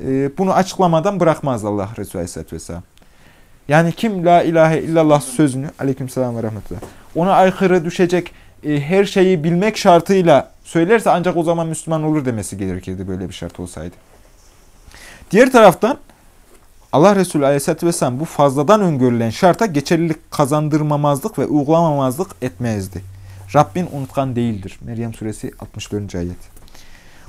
e, bunu açıklamadan bırakmaz Allah Resulü Aleyhisselatü Vesselam. Yani kim la ilahe illallah sözünü aleykümselam ve rahmetullah ona aykırı düşecek e, her şeyi bilmek şartıyla söylerse ancak o zaman Müslüman olur demesi gerekirdi böyle bir şart olsaydı. Diğer taraftan Allah Resulü Aleyhisselatü Vesselam bu fazladan öngörülen şarta geçerlilik kazandırmamazlık ve uygulamamazlık etmezdi. Rabbin unutkan değildir. Meryem suresi 64. ayet.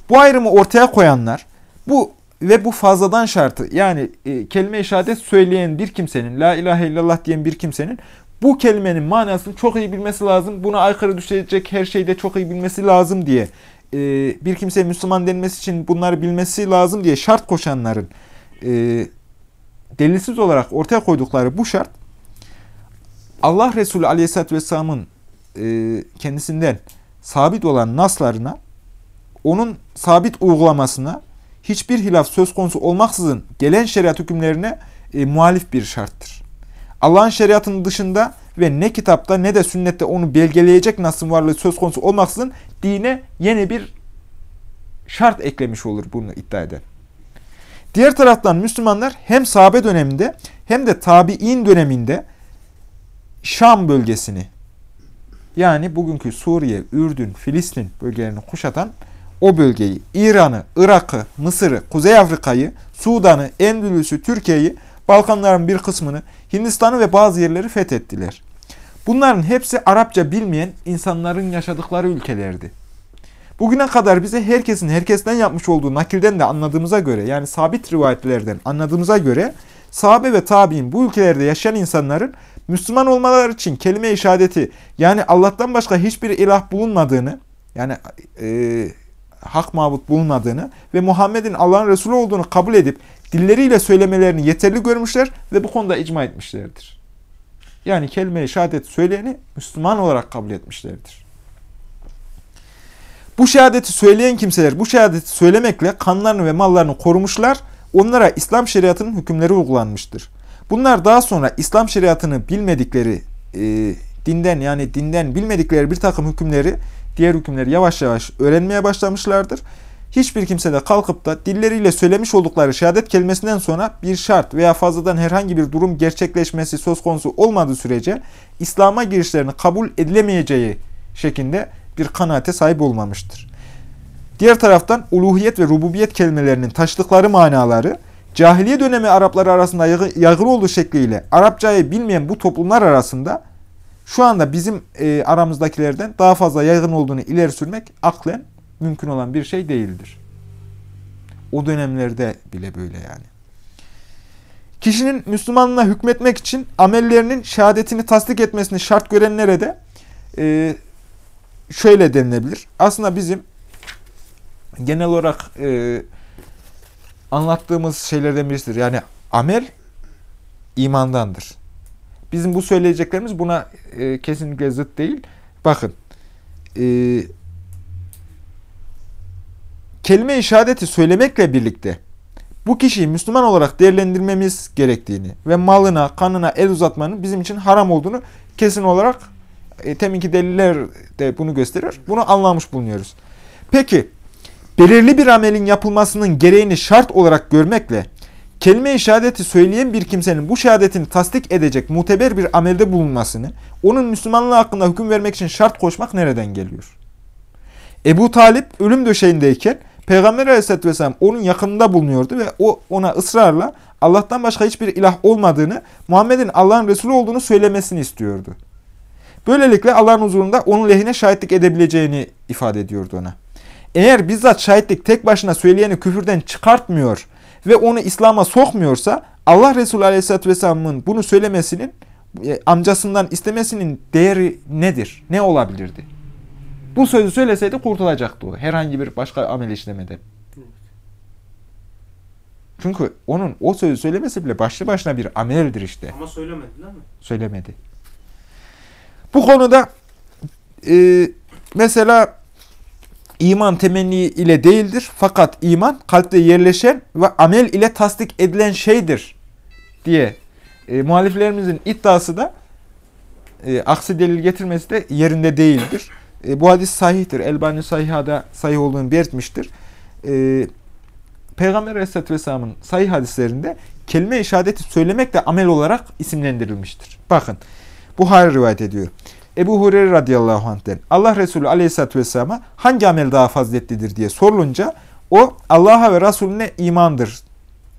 Bu ayrımı ortaya koyanlar bu ve bu fazladan şartı yani e, kelime-i söyleyen bir kimsenin, la ilahe illallah diyen bir kimsenin bu kelimenin manasını çok iyi bilmesi lazım. Buna aykırı düşecek her şeyde çok iyi bilmesi lazım diye e, bir kimseye Müslüman denmesi için bunları bilmesi lazım diye şart koşanların e, delilsiz olarak ortaya koydukları bu şart Allah Resulü Aleyhisselatü Vesselam'ın e, kendisinden sabit olan naslarına onun sabit uygulamasına hiçbir hilaf söz konusu olmaksızın gelen şeriat hükümlerine e, muhalif bir şarttır. Allah'ın şeriatının dışında ve ne kitapta ne de sünnette onu belgeleyecek nasın varlığı söz konusu olmaksızın dine yeni bir şart eklemiş olur bunu iddia eden. Diğer taraftan Müslümanlar hem sahabe döneminde hem de tabi'in döneminde Şam bölgesini yani bugünkü Suriye, Ürdün, Filistin bölgelerini kuşatan o bölgeyi, İran'ı, Irak'ı, Mısır'ı, Kuzey Afrika'yı, Sudan'ı, Endülüs'ü, Türkiye'yi, Balkanların bir kısmını, Hindistan'ı ve bazı yerleri fethettiler. Bunların hepsi Arapça bilmeyen insanların yaşadıkları ülkelerdi. Bugüne kadar bize herkesin herkesten yapmış olduğu nakilden de anladığımıza göre yani sabit rivayetlerden anladığımıza göre sahabe ve tabi'in bu ülkelerde yaşayan insanların Müslüman olmaları için kelime-i şehadeti yani Allah'tan başka hiçbir ilah bulunmadığını yani e, hak mabut bulunmadığını ve Muhammed'in Allah'ın Resulü olduğunu kabul edip dilleriyle söylemelerini yeterli görmüşler ve bu konuda icma etmişlerdir. Yani kelime-i şehadet söyleyeni Müslüman olarak kabul etmişlerdir. Bu şehadeti söyleyen kimseler bu şehadeti söylemekle kanlarını ve mallarını korumuşlar, onlara İslam şeriatının hükümleri uygulanmıştır. Bunlar daha sonra İslam şeriatını bilmedikleri, e, dinden yani dinden bilmedikleri bir takım hükümleri, diğer hükümleri yavaş yavaş öğrenmeye başlamışlardır. Hiçbir kimse de kalkıp da dilleriyle söylemiş oldukları şehadet kelimesinden sonra bir şart veya fazladan herhangi bir durum gerçekleşmesi söz konusu olmadığı sürece İslam'a girişlerini kabul edilemeyeceği şeklinde bir kanaate sahip olmamıştır. Diğer taraftan uluhiyet ve rububiyet kelimelerinin taşıdıkları manaları cahiliye dönemi Arapları arasında yaygın olduğu şekliyle Arapçayı bilmeyen bu toplumlar arasında şu anda bizim e, aramızdakilerden daha fazla yaygın olduğunu ileri sürmek aklen mümkün olan bir şey değildir. O dönemlerde bile böyle yani. Kişinin Müslümanlığına hükmetmek için amellerinin şehadetini tasdik etmesini şart görenlere de e, şöyle denilebilir. Aslında bizim genel olarak e, anlattığımız şeylerden birisidir. Yani amel imandandır. Bizim bu söyleyeceklerimiz buna e, kesinlikle zıt değil. Bakın, e, kelime-i şehadeti söylemekle birlikte bu kişiyi Müslüman olarak değerlendirmemiz gerektiğini ve malına, kanına el uzatmanın bizim için haram olduğunu kesin olarak e, teminki deliller de bunu gösterir. Bunu anlamış bulunuyoruz. Peki, belirli bir amelin yapılmasının gereğini şart olarak görmekle kelime-i şehadeti söyleyen bir kimsenin bu şehadetini tasdik edecek muteber bir amelde bulunmasını, onun Müslümanlığı hakkında hüküm vermek için şart koşmak nereden geliyor? Ebu Talip ölüm döşeğindeyken Peygamber aleyhisselatü vesselam onun yakınında bulunuyordu ve o ona ısrarla Allah'tan başka hiçbir ilah olmadığını, Muhammed'in Allah'ın Resulü olduğunu söylemesini istiyordu. Böylelikle Allah'ın huzurunda onun lehine şahitlik edebileceğini ifade ediyordu ona. Eğer bizzat şahitlik tek başına söyleyeni küfürden çıkartmıyor ve onu İslam'a sokmuyorsa Allah Resulü Aleyhisselatü Vesselam'ın bunu söylemesinin e, amcasından istemesinin değeri nedir? Ne olabilirdi? Bu sözü söyleseydi kurtulacaktı o. Herhangi bir başka amel işlemeden. Çünkü onun o sözü söylemesi bile başlı başına bir ameldir işte. Ama söylemedi değil mi? Söylemedi. Bu konuda e, mesela iman temenni ile değildir. Fakat iman kalpte yerleşen ve amel ile tasdik edilen şeydir diye e, muhaliflerimizin iddiası da e, aksi delil getirmesi de yerinde değildir. E, bu hadis sahihtir. Elbani Sahiha'da sahih olduğunu belirtmiştir. E, Peygamber Aleyhisselatü Vesselam'ın sahih hadislerinde kelime-i şehadeti söylemek de amel olarak isimlendirilmiştir. Bakın, Buhari rivayet ediyor. Ebu Hureyre radıyallahu anh'ten Allah Resulü aleyhissalatü vesselama hangi amel daha faziletlidir diye sorulunca o Allah'a ve Resulüne imandır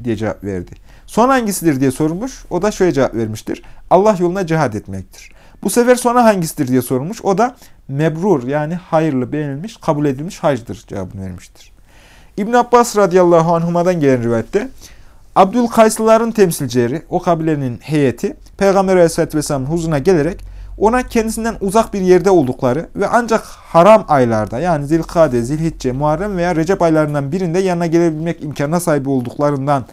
diye cevap verdi. Son hangisidir diye sorulmuş. O da şöyle cevap vermiştir. Allah yoluna cihad etmektir. Bu sefer sonra hangisidir diye sorulmuş. O da mebrur yani hayırlı, beğenilmiş, kabul edilmiş hacdır cevabını vermiştir. İbn Abbas radıyallahu anhuma'dan gelen rivayette Abdülkayslıların temsilcileri, o kabilenin heyeti Peygamber aleyhissalatü vesselamın huzuruna gelerek ona kendisinden uzak bir yerde oldukları ve ancak haram aylarda yani Zilkade, Zilhicce, Muharrem veya Recep aylarından birinde yanına gelebilmek imkanına sahip olduklarından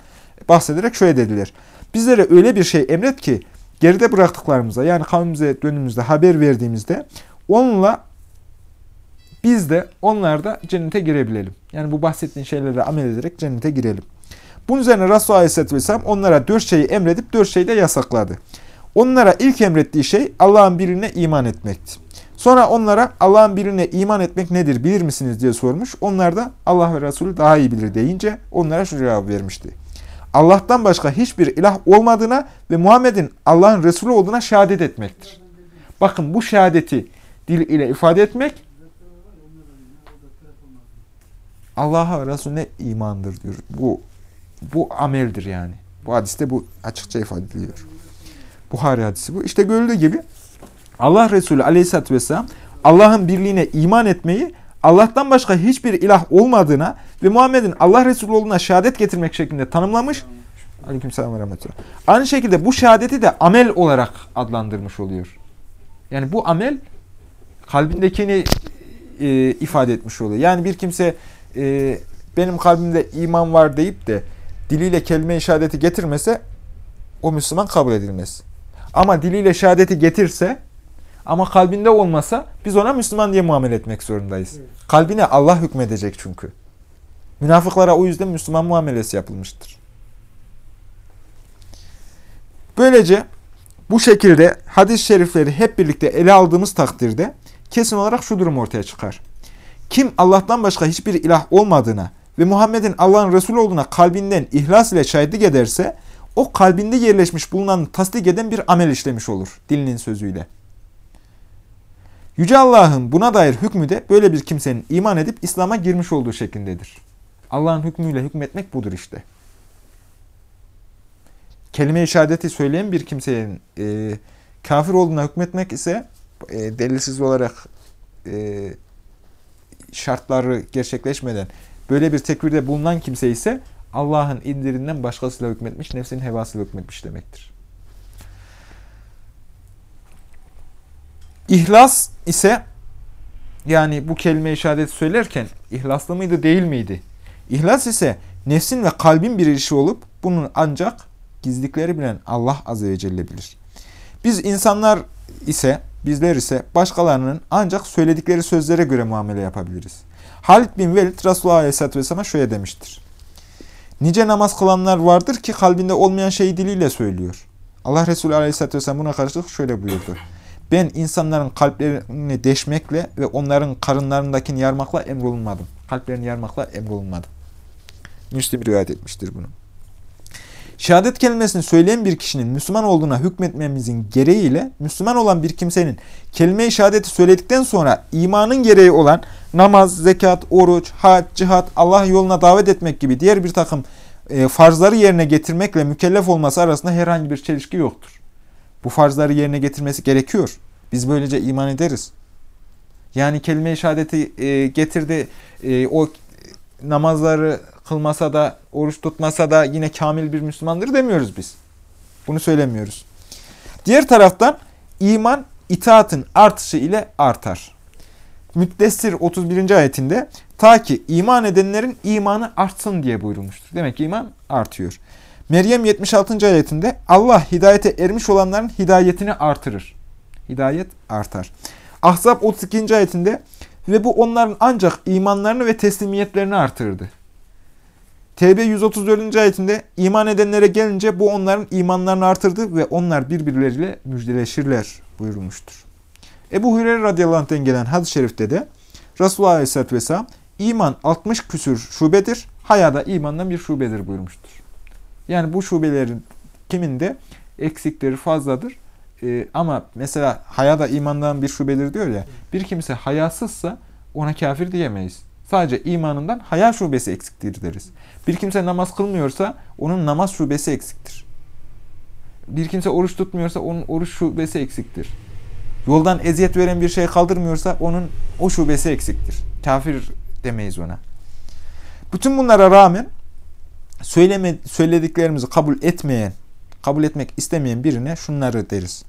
bahsederek şöyle dediler. Bizlere öyle bir şey emret ki geride bıraktıklarımıza yani kavmimize dönümüzde haber verdiğimizde onunla biz de onlar da cennete girebilelim. Yani bu bahsettiğin şeylere amel ederek cennete girelim. Bunun üzerine Resulullah Aleyhisselatü Vesselam onlara dört şeyi emredip dört şeyi de yasakladı. Onlara ilk emrettiği şey Allah'ın birine iman etmekti. Sonra onlara Allah'ın birine iman etmek nedir bilir misiniz diye sormuş. Onlar da Allah ve Resulü daha iyi bilir deyince onlara şu cevap vermişti. Allah'tan başka hiçbir ilah olmadığına ve Muhammed'in Allah'ın Resulü olduğuna şehadet etmektir. Bakın bu şehadeti dil ile ifade etmek Allah'a ve Resulüne imandır diyor. Bu bu ameldir yani. Bu hadiste bu açıkça ifade ediliyor. Buhari hadisi bu. İşte görüldüğü gibi Allah Resulü aleyhissalatü vesselam Allah'ın birliğine iman etmeyi Allah'tan başka hiçbir ilah olmadığına ve Muhammed'in Allah Resulü olduğuna şehadet getirmek şeklinde tanımlamış. Aleykümselam ve rahmetullah. Aynı şekilde bu şehadeti de amel olarak adlandırmış oluyor. Yani bu amel kalbindekini e, ifade etmiş oluyor. Yani bir kimse e, benim kalbimde iman var deyip de diliyle kelime-i şehadeti getirmese o Müslüman kabul edilmez. Ama diliyle şehadeti getirse ama kalbinde olmasa biz ona Müslüman diye muamele etmek zorundayız. Evet. Kalbine Allah hükmedecek çünkü. Münafıklara o yüzden Müslüman muamelesi yapılmıştır. Böylece bu şekilde hadis-i şerifleri hep birlikte ele aldığımız takdirde kesin olarak şu durum ortaya çıkar. Kim Allah'tan başka hiçbir ilah olmadığına ve Muhammed'in Allah'ın Resulü olduğuna kalbinden ihlas ile şahitlik ederse o kalbinde yerleşmiş bulunan tasdik eden bir amel işlemiş olur dilinin sözüyle. Yüce Allah'ın buna dair hükmü de böyle bir kimsenin iman edip İslam'a girmiş olduğu şeklindedir. Allah'ın hükmüyle hükmetmek budur işte. Kelime-i söyleyen bir kimsenin e, kafir olduğuna hükmetmek ise e, delilsiz olarak e, şartları gerçekleşmeden böyle bir tekvirde bulunan kimse ise Allah'ın indirinden başkasıyla hükmetmiş, nefsinin hevasıyla hükmetmiş demektir. İhlas ise yani bu kelime-i söylerken ihlaslı mıydı değil miydi? İhlas ise nefsin ve kalbin bir işi olup bunun ancak gizlikleri bilen Allah Azze ve Celle bilir. Biz insanlar ise, bizler ise başkalarının ancak söyledikleri sözlere göre muamele yapabiliriz. Halid bin Velid Resulullah Aleyhisselatü Vesselam'a şöyle demiştir. Nice namaz kılanlar vardır ki kalbinde olmayan şeyi diliyle söylüyor. Allah Resulü Aleyhisselatü Vesselam buna karşılık şöyle buyurdu. Ben insanların kalplerini deşmekle ve onların karınlarındakini yarmakla emrolunmadım. Kalplerini yarmakla emrolunmadım. Müslim rivayet etmiştir bunu. Şehadet kelimesini söyleyen bir kişinin Müslüman olduğuna hükmetmemizin gereğiyle Müslüman olan bir kimsenin kelime-i şehadeti söyledikten sonra imanın gereği olan namaz, zekat, oruç, hac, cihat, Allah yoluna davet etmek gibi diğer bir takım e, farzları yerine getirmekle mükellef olması arasında herhangi bir çelişki yoktur. Bu farzları yerine getirmesi gerekiyor. Biz böylece iman ederiz. Yani kelime-i şehadeti e, getirdi, e, o namazları kılmasa da, oruç tutmasa da yine kamil bir Müslümandır demiyoruz biz. Bunu söylemiyoruz. Diğer taraftan iman itaatın artışı ile artar. Müddessir 31. ayetinde ta ki iman edenlerin imanı artsın diye buyurulmuştur. Demek ki iman artıyor. Meryem 76. ayetinde Allah hidayete ermiş olanların hidayetini artırır. Hidayet artar. Ahzab 32. ayetinde ve bu onların ancak imanlarını ve teslimiyetlerini artırdı. TB 134. ayetinde iman edenlere gelince bu onların imanlarını artırdı ve onlar birbirleriyle müjdeleşirler buyurulmuştur. Ebu Hureyre radıyallahu anh'ten gelen hadis-i şerifte de Resulullah aleyhisselatü vesselam iman 60 küsür şubedir, haya da imandan bir şubedir buyurmuştur. Yani bu şubelerin kiminde eksikleri fazladır. Ee, ama mesela haya da imandan bir şubedir diyor ya. Bir kimse hayasızsa ona kafir diyemeyiz. Sadece imanından haya şubesi eksiktir deriz. Bir kimse namaz kılmıyorsa onun namaz şubesi eksiktir. Bir kimse oruç tutmuyorsa onun oruç şubesi eksiktir. Yoldan eziyet veren bir şey kaldırmıyorsa onun o şubesi eksiktir. Kafir demeyiz ona. Bütün bunlara rağmen söyleme, söylediklerimizi kabul etmeyen, kabul etmek istemeyen birine şunları deriz.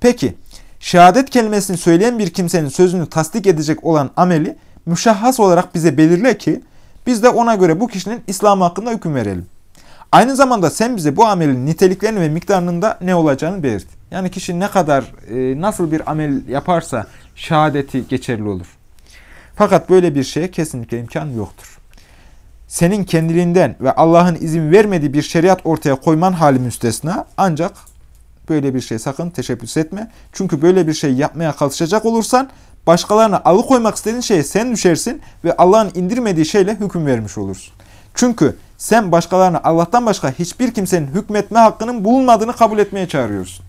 Peki, şehadet kelimesini söyleyen bir kimsenin sözünü tasdik edecek olan ameli müşahhas olarak bize belirle ki biz de ona göre bu kişinin İslam hakkında hüküm verelim. Aynı zamanda sen bize bu amelin niteliklerini ve miktarının da ne olacağını belirt. Yani kişi ne kadar, e, nasıl bir amel yaparsa şehadeti geçerli olur. Fakat böyle bir şeye kesinlikle imkan yoktur. Senin kendiliğinden ve Allah'ın izin vermediği bir şeriat ortaya koyman hali müstesna ancak böyle bir şey sakın teşebbüs etme. Çünkü böyle bir şey yapmaya kalkışacak olursan başkalarına alıkoymak istediğin şeye sen düşersin ve Allah'ın indirmediği şeyle hüküm vermiş olursun. Çünkü sen başkalarına Allah'tan başka hiçbir kimsenin hükmetme hakkının bulunmadığını kabul etmeye çağırıyorsun.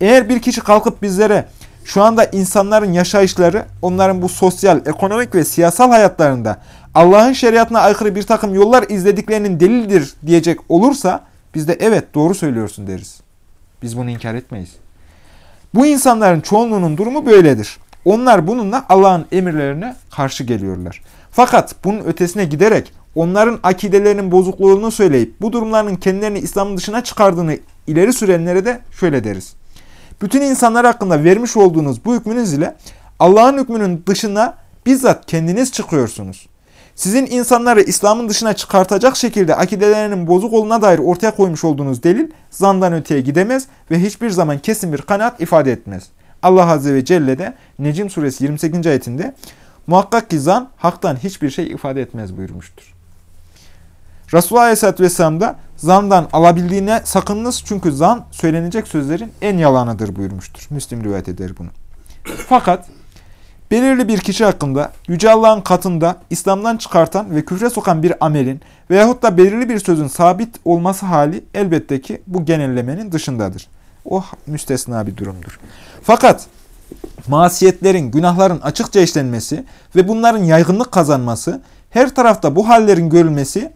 Eğer bir kişi kalkıp bizlere şu anda insanların yaşayışları, onların bu sosyal, ekonomik ve siyasal hayatlarında Allah'ın şeriatına aykırı bir takım yollar izlediklerinin delildir diyecek olursa biz de evet doğru söylüyorsun deriz. Biz bunu inkar etmeyiz. Bu insanların çoğunluğunun durumu böyledir. Onlar bununla Allah'ın emirlerine karşı geliyorlar. Fakat bunun ötesine giderek onların akidelerinin bozukluğunu söyleyip bu durumlarının kendilerini İslam'ın dışına çıkardığını ileri sürenlere de şöyle deriz. Bütün insanlar hakkında vermiş olduğunuz bu hükmünüz ile Allah'ın hükmünün dışına bizzat kendiniz çıkıyorsunuz. Sizin insanları İslam'ın dışına çıkartacak şekilde akidelerinin bozuk olduğuna dair ortaya koymuş olduğunuz delil zandan öteye gidemez ve hiçbir zaman kesin bir kanaat ifade etmez. Allah Azze ve Celle de Necim suresi 28. ayetinde muhakkak ki zan haktan hiçbir şey ifade etmez buyurmuştur. Resulullah Aleyhisselatü Vesselam da zandan alabildiğine sakınınız çünkü zan söylenecek sözlerin en yalanıdır buyurmuştur. Müslim rivayet eder bunu. Fakat belirli bir kişi hakkında Yüce Allah'ın katında İslam'dan çıkartan ve küfre sokan bir amelin veyahut da belirli bir sözün sabit olması hali elbette ki bu genellemenin dışındadır. O müstesna bir durumdur. Fakat masiyetlerin, günahların açıkça işlenmesi ve bunların yaygınlık kazanması, her tarafta bu hallerin görülmesi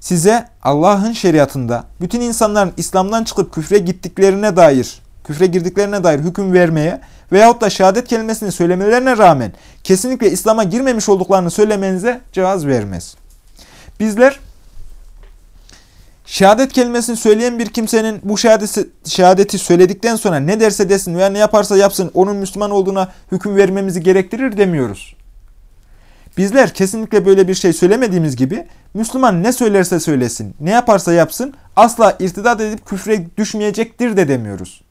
size Allah'ın şeriatında bütün insanların İslam'dan çıkıp küfre gittiklerine dair, küfre girdiklerine dair hüküm vermeye veyahut da şehadet kelimesini söylemelerine rağmen kesinlikle İslam'a girmemiş olduklarını söylemenize cevaz vermez. Bizler şehadet kelimesini söyleyen bir kimsenin bu şehadeti, şehadeti söyledikten sonra ne derse desin veya ne yaparsa yapsın onun Müslüman olduğuna hüküm vermemizi gerektirir demiyoruz. Bizler kesinlikle böyle bir şey söylemediğimiz gibi Müslüman ne söylerse söylesin, ne yaparsa yapsın asla irtidat edip küfre düşmeyecektir de demiyoruz.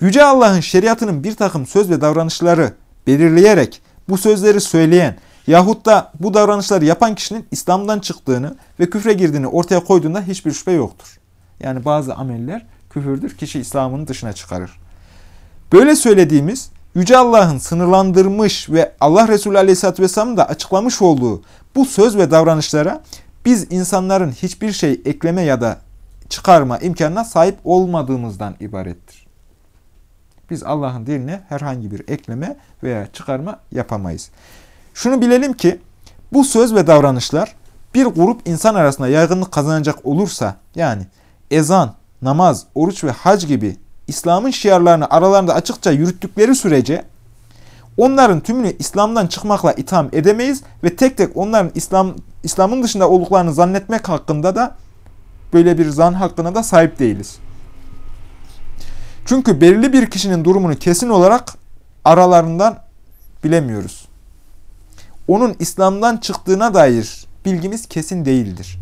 Yüce Allah'ın şeriatının bir takım söz ve davranışları belirleyerek bu sözleri söyleyen yahut da bu davranışları yapan kişinin İslam'dan çıktığını ve küfre girdiğini ortaya koyduğunda hiçbir şüphe yoktur. Yani bazı ameller küfürdür, kişi İslam'ın dışına çıkarır. Böyle söylediğimiz Yüce Allah'ın sınırlandırmış ve Allah Resulü Aleyhisselatü Vesselam'ın da açıklamış olduğu bu söz ve davranışlara biz insanların hiçbir şey ekleme ya da çıkarma imkanına sahip olmadığımızdan ibarettir. Biz Allah'ın diline herhangi bir ekleme veya çıkarma yapamayız. Şunu bilelim ki bu söz ve davranışlar bir grup insan arasında yaygınlık kazanacak olursa yani ezan, namaz, oruç ve hac gibi İslam'ın şiarlarını aralarında açıkça yürüttükleri sürece onların tümünü İslam'dan çıkmakla itham edemeyiz ve tek tek onların İslam İslam'ın dışında olduklarını zannetmek hakkında da böyle bir zan hakkına da sahip değiliz. Çünkü belirli bir kişinin durumunu kesin olarak aralarından bilemiyoruz. Onun İslam'dan çıktığına dair bilgimiz kesin değildir.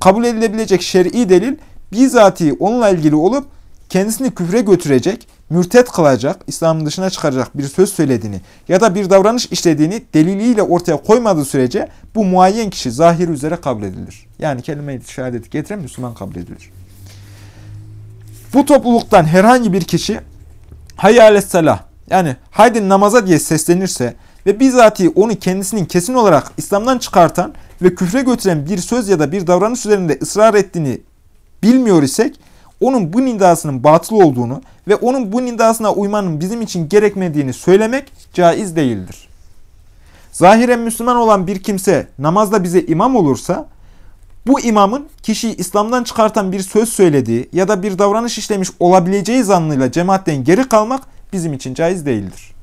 Kabul edilebilecek şer'i delil bizatihi onunla ilgili olup kendisini küfre götürecek, mürtet kılacak, İslam'ın dışına çıkaracak bir söz söylediğini ya da bir davranış işlediğini deliliyle ortaya koymadığı sürece bu muayyen kişi zahir üzere kabul edilir. Yani kelime-i şehadeti getiren Müslüman kabul edilir. Bu topluluktan herhangi bir kişi hayyâlesselah yani haydi namaza diye seslenirse ve bizatihi onu kendisinin kesin olarak İslam'dan çıkartan ve küfre götüren bir söz ya da bir davranış üzerinde ısrar ettiğini bilmiyor isek onun bu nidasının batıl olduğunu ve onun bu nidasına uymanın bizim için gerekmediğini söylemek caiz değildir. Zahiren Müslüman olan bir kimse namazda bize imam olursa bu imamın kişiyi İslam'dan çıkartan bir söz söylediği ya da bir davranış işlemiş olabileceği zannıyla cemaatten geri kalmak bizim için caiz değildir.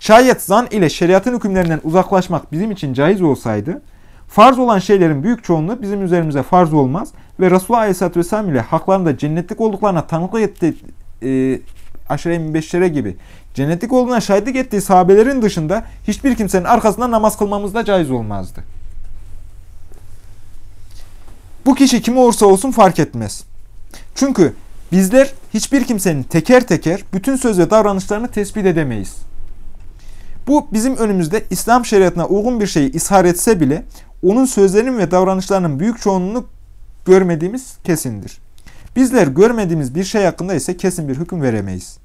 Şayet zan ile şeriatın hükümlerinden uzaklaşmak bizim için caiz olsaydı, farz olan şeylerin büyük çoğunluğu bizim üzerimize farz olmaz ve Resulullah Aleyhisselatü Vesselam ile haklarında cennetlik olduklarına tanıklık etti e, aşire mübeşşere gibi cennetlik olduğuna şahitlik ettiği sahabelerin dışında hiçbir kimsenin arkasında namaz kılmamız da caiz olmazdı. Bu kişi kim olursa olsun fark etmez. Çünkü bizler hiçbir kimsenin teker teker bütün söz ve davranışlarını tespit edemeyiz. Bu bizim önümüzde İslam şeriatına uygun bir şeyi ishar etse bile onun sözlerinin ve davranışlarının büyük çoğunluğunu görmediğimiz kesindir. Bizler görmediğimiz bir şey hakkında ise kesin bir hüküm veremeyiz.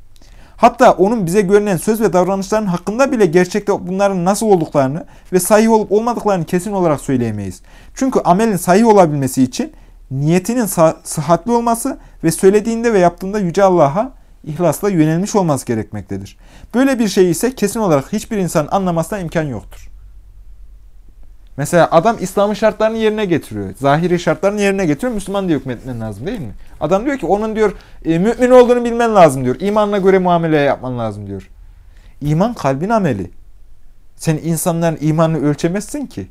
Hatta onun bize görünen söz ve davranışların hakkında bile gerçekte bunların nasıl olduklarını ve sahih olup olmadıklarını kesin olarak söyleyemeyiz. Çünkü amelin sahih olabilmesi için niyetinin sıhhatli olması ve söylediğinde ve yaptığında Yüce Allah'a ihlasla yönelmiş olması gerekmektedir. Böyle bir şey ise kesin olarak hiçbir insan anlamasına imkan yoktur. Mesela adam İslam'ın şartlarını yerine getiriyor. Zahiri şartlarını yerine getiriyor. Müslüman diye hükmetmen lazım değil mi? Adam diyor ki onun diyor e, mümin olduğunu bilmen lazım diyor. İmanına göre muamele yapman lazım diyor. İman kalbin ameli. Sen insanların imanını ölçemezsin ki.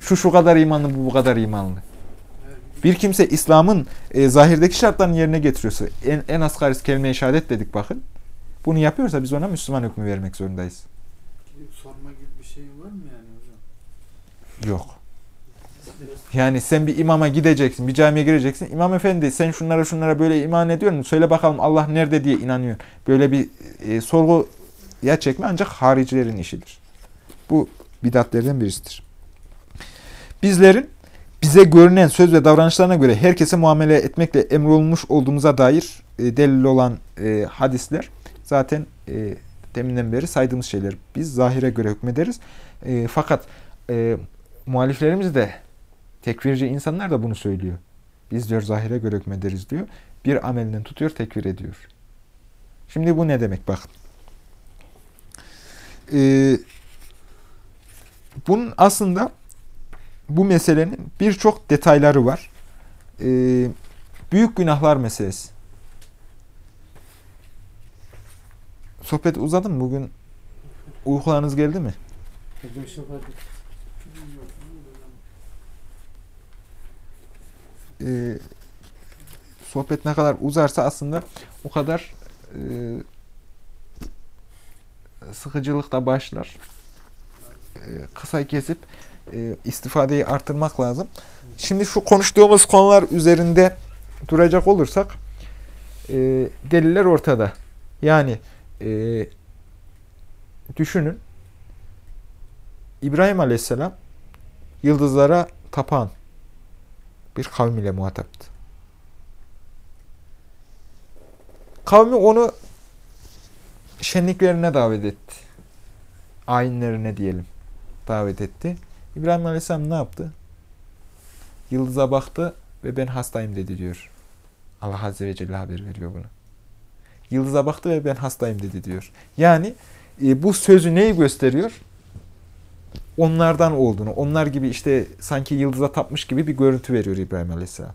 Şu şu kadar imanlı, bu bu kadar imanlı. Bir kimse İslam'ın e, zahirdeki şartlarını yerine getiriyorsa, en, en asgarisi kelime-i şehadet dedik bakın. Bunu yapıyorsa biz ona Müslüman hükmü vermek zorundayız. Sorma gibi bir şey var mı yani hocam? Yok. Yani sen bir imama gideceksin, bir camiye gireceksin. İmam efendi sen şunlara şunlara böyle iman ediyor musun? Söyle bakalım Allah nerede diye inanıyor. Böyle bir e, sorguya çekme ancak haricilerin işidir. Bu bidatlerden birisidir. Bizlerin bize görünen söz ve davranışlarına göre herkese muamele etmekle emrolunmuş olduğumuza dair e, delil olan e, hadisler zaten e, deminden beri saydığımız şeyler. Biz zahire göre hükmederiz. E, fakat e, muhaliflerimiz de tekfirci insanlar da bunu söylüyor. Biz diyor zahire göre hükmederiz diyor. Bir amelinden tutuyor tekfir ediyor. Şimdi bu ne demek bakın. Ee, bunun aslında bu meselenin birçok detayları var. Ee, büyük günahlar meselesi. Sohbet uzadı mı? Bugün uykularınız geldi mi? Ee, sohbet ne kadar uzarsa aslında o kadar e, sıkıcılık da başlar. E, kısa kesip e, istifadeyi artırmak lazım. Şimdi şu konuştuğumuz konular üzerinde duracak olursak e, deliller ortada. Yani e, düşünün İbrahim Aleyhisselam yıldızlara tapan bir kavim ile muhataptı. Kavmi onu şenliklerine davet etti. Ayinlerine diyelim davet etti. İbrahim Aleyhisselam ne yaptı? Yıldıza baktı, ve ben hastayım dedi diyor. Allah Azze ve Celle haber veriyor bunu. Yıldıza baktı ve ben hastayım dedi diyor. Yani e, bu sözü neyi gösteriyor? Onlardan olduğunu, onlar gibi işte sanki yıldıza tapmış gibi bir görüntü veriyor İbrahim Aleyhisselam.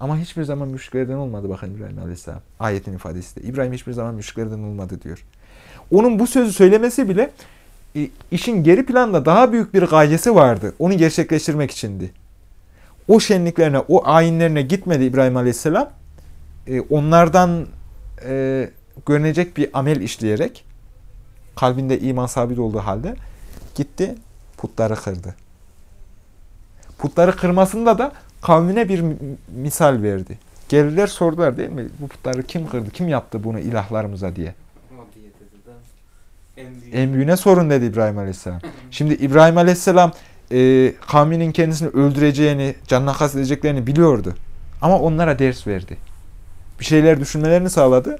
Ama hiçbir zaman müşriklerden olmadı bakın İbrahim Aleyhisselam. Ayetin ifadesi de. İbrahim hiçbir zaman müşriklerden olmadı diyor. Onun bu sözü söylemesi bile işin geri planda daha büyük bir gayesi vardı. Onu gerçekleştirmek içindi. O şenliklerine, o ayinlerine gitmedi İbrahim Aleyhisselam. E, onlardan e, görünecek bir amel işleyerek kalbinde iman sabit olduğu halde gitti putları kırdı. Putları kırmasında da kavmine bir misal verdi. Geldiler sordular değil mi? Bu putları kim kırdı? Kim yaptı bunu ilahlarımıza diye. En büyüğüne sorun dedi İbrahim Aleyhisselam. Şimdi İbrahim Aleyhisselam e, kavminin kendisini öldüreceğini, canına kastedeceklerini biliyordu. Ama onlara ders verdi. Bir şeyler düşünmelerini sağladı.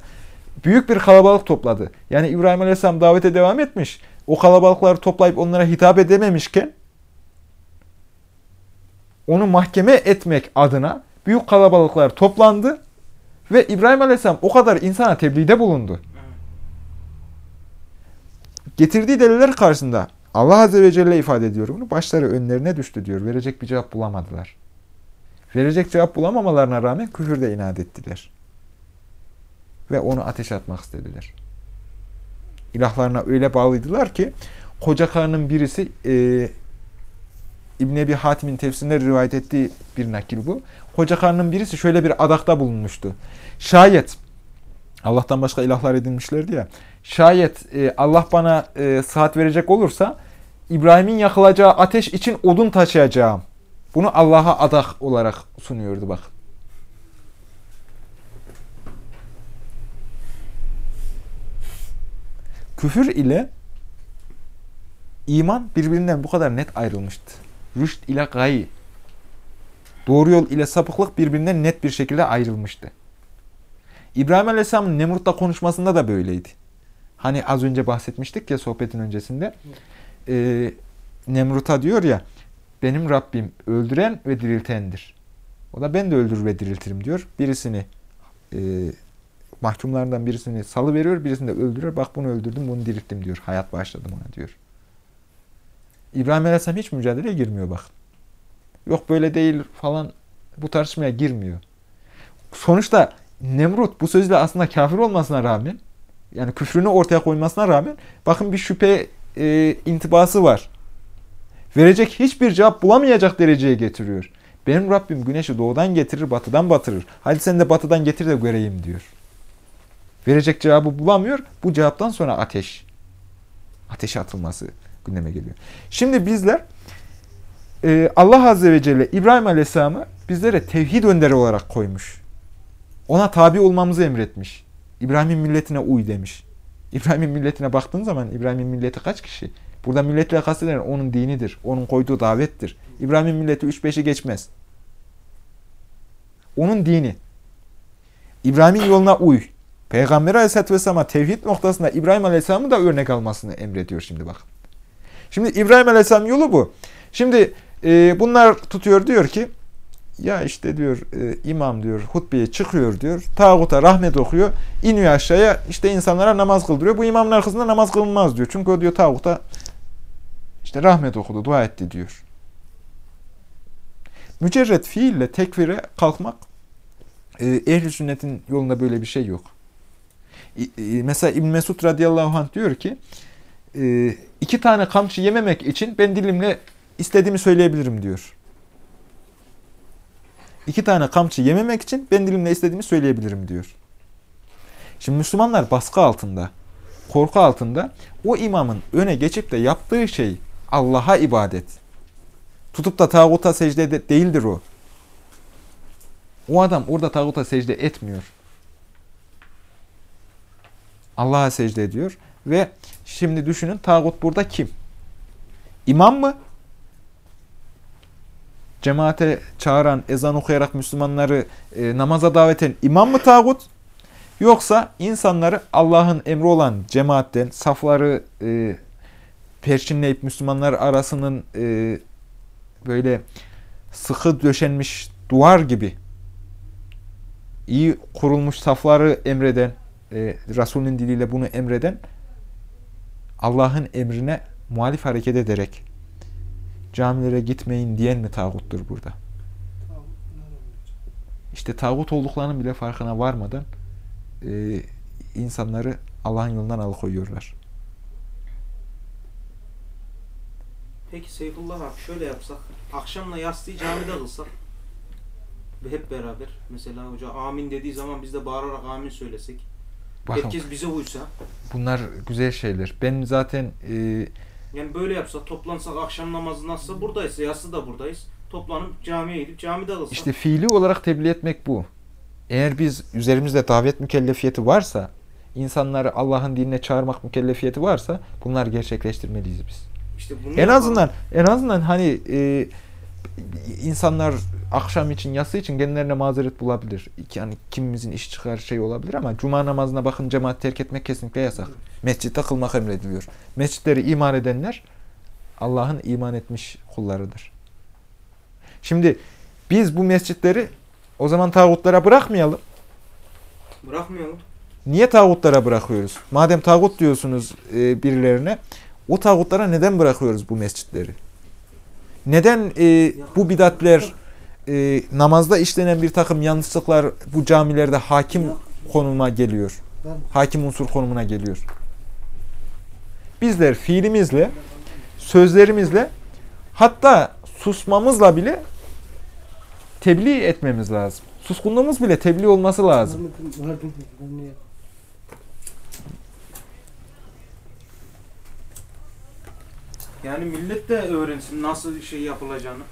Büyük bir kalabalık topladı. Yani İbrahim Aleyhisselam davete devam etmiş. O kalabalıkları toplayıp onlara hitap edememişken onu mahkeme etmek adına büyük kalabalıklar toplandı ve İbrahim Aleyhisselam o kadar insana tebliğde bulundu. Getirdiği deliller karşısında Allah Azze ve Celle ifade ediyor bunu. Başları önlerine düştü diyor. Verecek bir cevap bulamadılar. Verecek cevap bulamamalarına rağmen küfürde inat ettiler. Ve onu ateş atmak istediler. İlahlarına öyle bağlıydılar ki koca karının birisi e, İbn Ebi Hatim'in tefsirinde rivayet ettiği bir nakil bu. Koca karının birisi şöyle bir adakta bulunmuştu. Şayet Allah'tan başka ilahlar edinmişlerdi ya. Şayet e, Allah bana e, sıhhat verecek olursa İbrahim'in yakılacağı ateş için odun taşıyacağım. Bunu Allah'a adak olarak sunuyordu bak. Küfür ile iman birbirinden bu kadar net ayrılmıştı. Rüşt ile gayi. Doğru yol ile sapıklık birbirinden net bir şekilde ayrılmıştı. İbrahim Aleyhisselam'ın Nemrut'ta konuşmasında da böyleydi. Hani az önce bahsetmiştik ya sohbetin öncesinde. Ee, Nemrut'a diyor ya, benim Rabbim öldüren ve diriltendir. O da ben de öldürür ve diriltirim diyor. Birisini e, mahkumlarından birisini salı veriyor, birisini de öldürüyor. Bak bunu öldürdüm, bunu dirilttim diyor. Hayat başladım ona diyor. İbrahim Aleyhisselam hiç mücadeleye girmiyor bak. Yok böyle değil falan bu tartışmaya girmiyor. Sonuçta Nemrut bu sözle aslında kafir olmasına rağmen yani küfrünü ortaya koymasına rağmen bakın bir şüphe e, intibası var. Verecek hiçbir cevap bulamayacak dereceye getiriyor. Benim Rabbim güneşi doğudan getirir, batıdan batırır. Hadi sen de batıdan getir de göreyim diyor. Verecek cevabı bulamıyor. Bu cevaptan sonra ateş. Ateşe atılması gündeme geliyor. Şimdi bizler e, Allah Azze ve Celle İbrahim Aleyhisselam'ı bizlere tevhid önderi olarak koymuş. Ona tabi olmamızı emretmiş. İbrahim'in milletine uy demiş. İbrahim'in milletine baktığın zaman İbrahim'in milleti kaç kişi? Burada milletle kastedilen onun dinidir. Onun koyduğu davettir. İbrahim'in milleti 3-5'i geçmez. Onun dini. İbrahim'in yoluna uy. Peygamber Aleyhisselatü Vesselam'a tevhid noktasında İbrahim Aleyhisselam'ı da örnek almasını emrediyor şimdi bak. Şimdi İbrahim Aleyhisselam yolu bu. Şimdi e, bunlar tutuyor diyor ki ya işte diyor e, imam diyor hutbeye çıkıyor diyor. Tağuta rahmet okuyor. iniyor aşağıya işte insanlara namaz kıldırıyor. Bu imamın arkasında namaz kılınmaz diyor. Çünkü o diyor tağuta işte rahmet okudu, dua etti diyor. Mücerret fiille tekfire kalkmak e, ehl sünnetin yolunda böyle bir şey yok. E, mesela İbn Mesud radıyallahu anh diyor ki e, iki tane kamçı yememek için ben dilimle istediğimi söyleyebilirim diyor. İki tane kamçı yememek için ben dilimle istediğimi söyleyebilirim diyor. Şimdi Müslümanlar baskı altında, korku altında o imamın öne geçip de yaptığı şey Allah'a ibadet. Tutup da tağuta secde de, değildir o. O adam orada tağuta secde etmiyor. Allah'a secde ediyor. Ve şimdi düşünün tağut burada kim? İmam mı? Cemaate çağıran, ezan okuyarak Müslümanları e, namaza davet eden imam mı tağut? Yoksa insanları Allah'ın emri olan cemaatten, safları e, perçinleyip Müslümanlar arasının e, böyle sıkı döşenmiş duvar gibi iyi kurulmuş safları emreden, e, Resulünün diliyle bunu emreden Allah'ın emrine muhalif hareket ederek camilere gitmeyin diyen mi tağuttur burada? İşte tağut olduklarının bile farkına varmadan e, insanları Allah'ın yolundan alıkoyuyorlar. Peki Seyfullah abi şöyle yapsak. Akşamla yastığı camide kılsak. Ve hep beraber. Mesela hoca amin dediği zaman biz de bağırarak amin söylesek. Bakın Herkes bize uysa. bunlar güzel şeyler. Ben zaten e, Yani böyle yapsak toplansak akşam namazı nasılsa buradayız. Yatsı da buradayız. Toplanıp camiye gidip camide kılsak. işte fiili olarak tebliğ etmek bu. Eğer biz üzerimizde davet mükellefiyeti varsa, insanları Allah'ın dinine çağırmak mükellefiyeti varsa bunlar gerçekleştirmeliyiz biz. İşte bunu En yapalım. azından en azından hani e, insanlar akşam için yatsı için kendilerine mazeret bulabilir. Yani kimimizin iş çıkar şey olabilir ama cuma namazına bakın cemaat terk etmek kesinlikle yasak. Mescitte kılmak emrediliyor. Mescitleri iman edenler Allah'ın iman etmiş kullarıdır. Şimdi biz bu mescitleri o zaman tağutlara bırakmayalım. Bırakmayalım. Niye tağutlara bırakıyoruz? Madem tağut diyorsunuz e, birilerine, o tağutlara neden bırakıyoruz bu mescitleri? Neden e, bu bidatler, e, namazda işlenen bir takım yanlışlıklar bu camilerde hakim konuma geliyor? Hakim unsur konumuna geliyor. Bizler fiilimizle, sözlerimizle, hatta susmamızla bile tebliğ etmemiz lazım. Suskunluğumuz bile tebliğ olması lazım. Yani millet de öğrensin nasıl şey yapılacağını.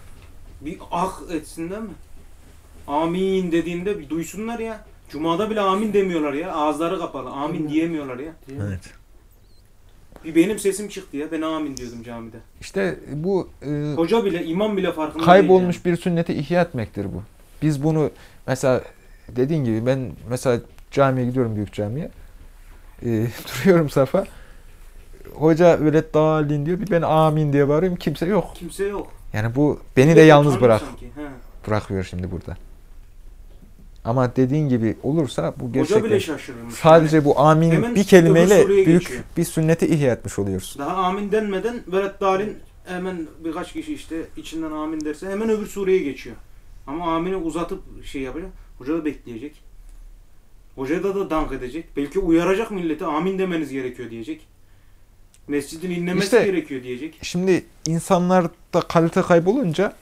Bir ah etsin değil mi? Amin dediğinde bir duysunlar ya. Cuma'da bile amin demiyorlar ya. Ağızları kapalı. Amin diyemiyorlar ya. Evet. Bir benim sesim çıktı ya. Ben amin diyordum camide. İşte bu e, Hoca bile, imam bile farkında kaybolmuş değil bir sünneti ihya etmektir bu. Biz bunu mesela dediğin gibi ben mesela camiye gidiyorum büyük camiye. E, duruyorum safa. Hoca öyle dalin diyor. Bir ben amin diye bağırıyorum. Kimse yok. yani. Kimse yok. Yani bu beni de yalnız bırak bırakıyor şimdi burada. Ama dediğin gibi olursa bu Hoca bile gerçekten sadece bu amin Hemen bir kelimeyle büyük geçiyor. bir sünneti ihya etmiş oluyoruz. Daha amin denmeden Velet Dalin hemen birkaç kişi işte içinden amin derse hemen öbür sureye geçiyor. Ama amini uzatıp şey yapacak. Hoca da bekleyecek. Hoca da da dank edecek. Belki uyaracak milleti amin demeniz gerekiyor diyecek. Mescidin inlemesi İşte- gerekiyor diyecek. Şimdi insanlarda kalite kaybolunca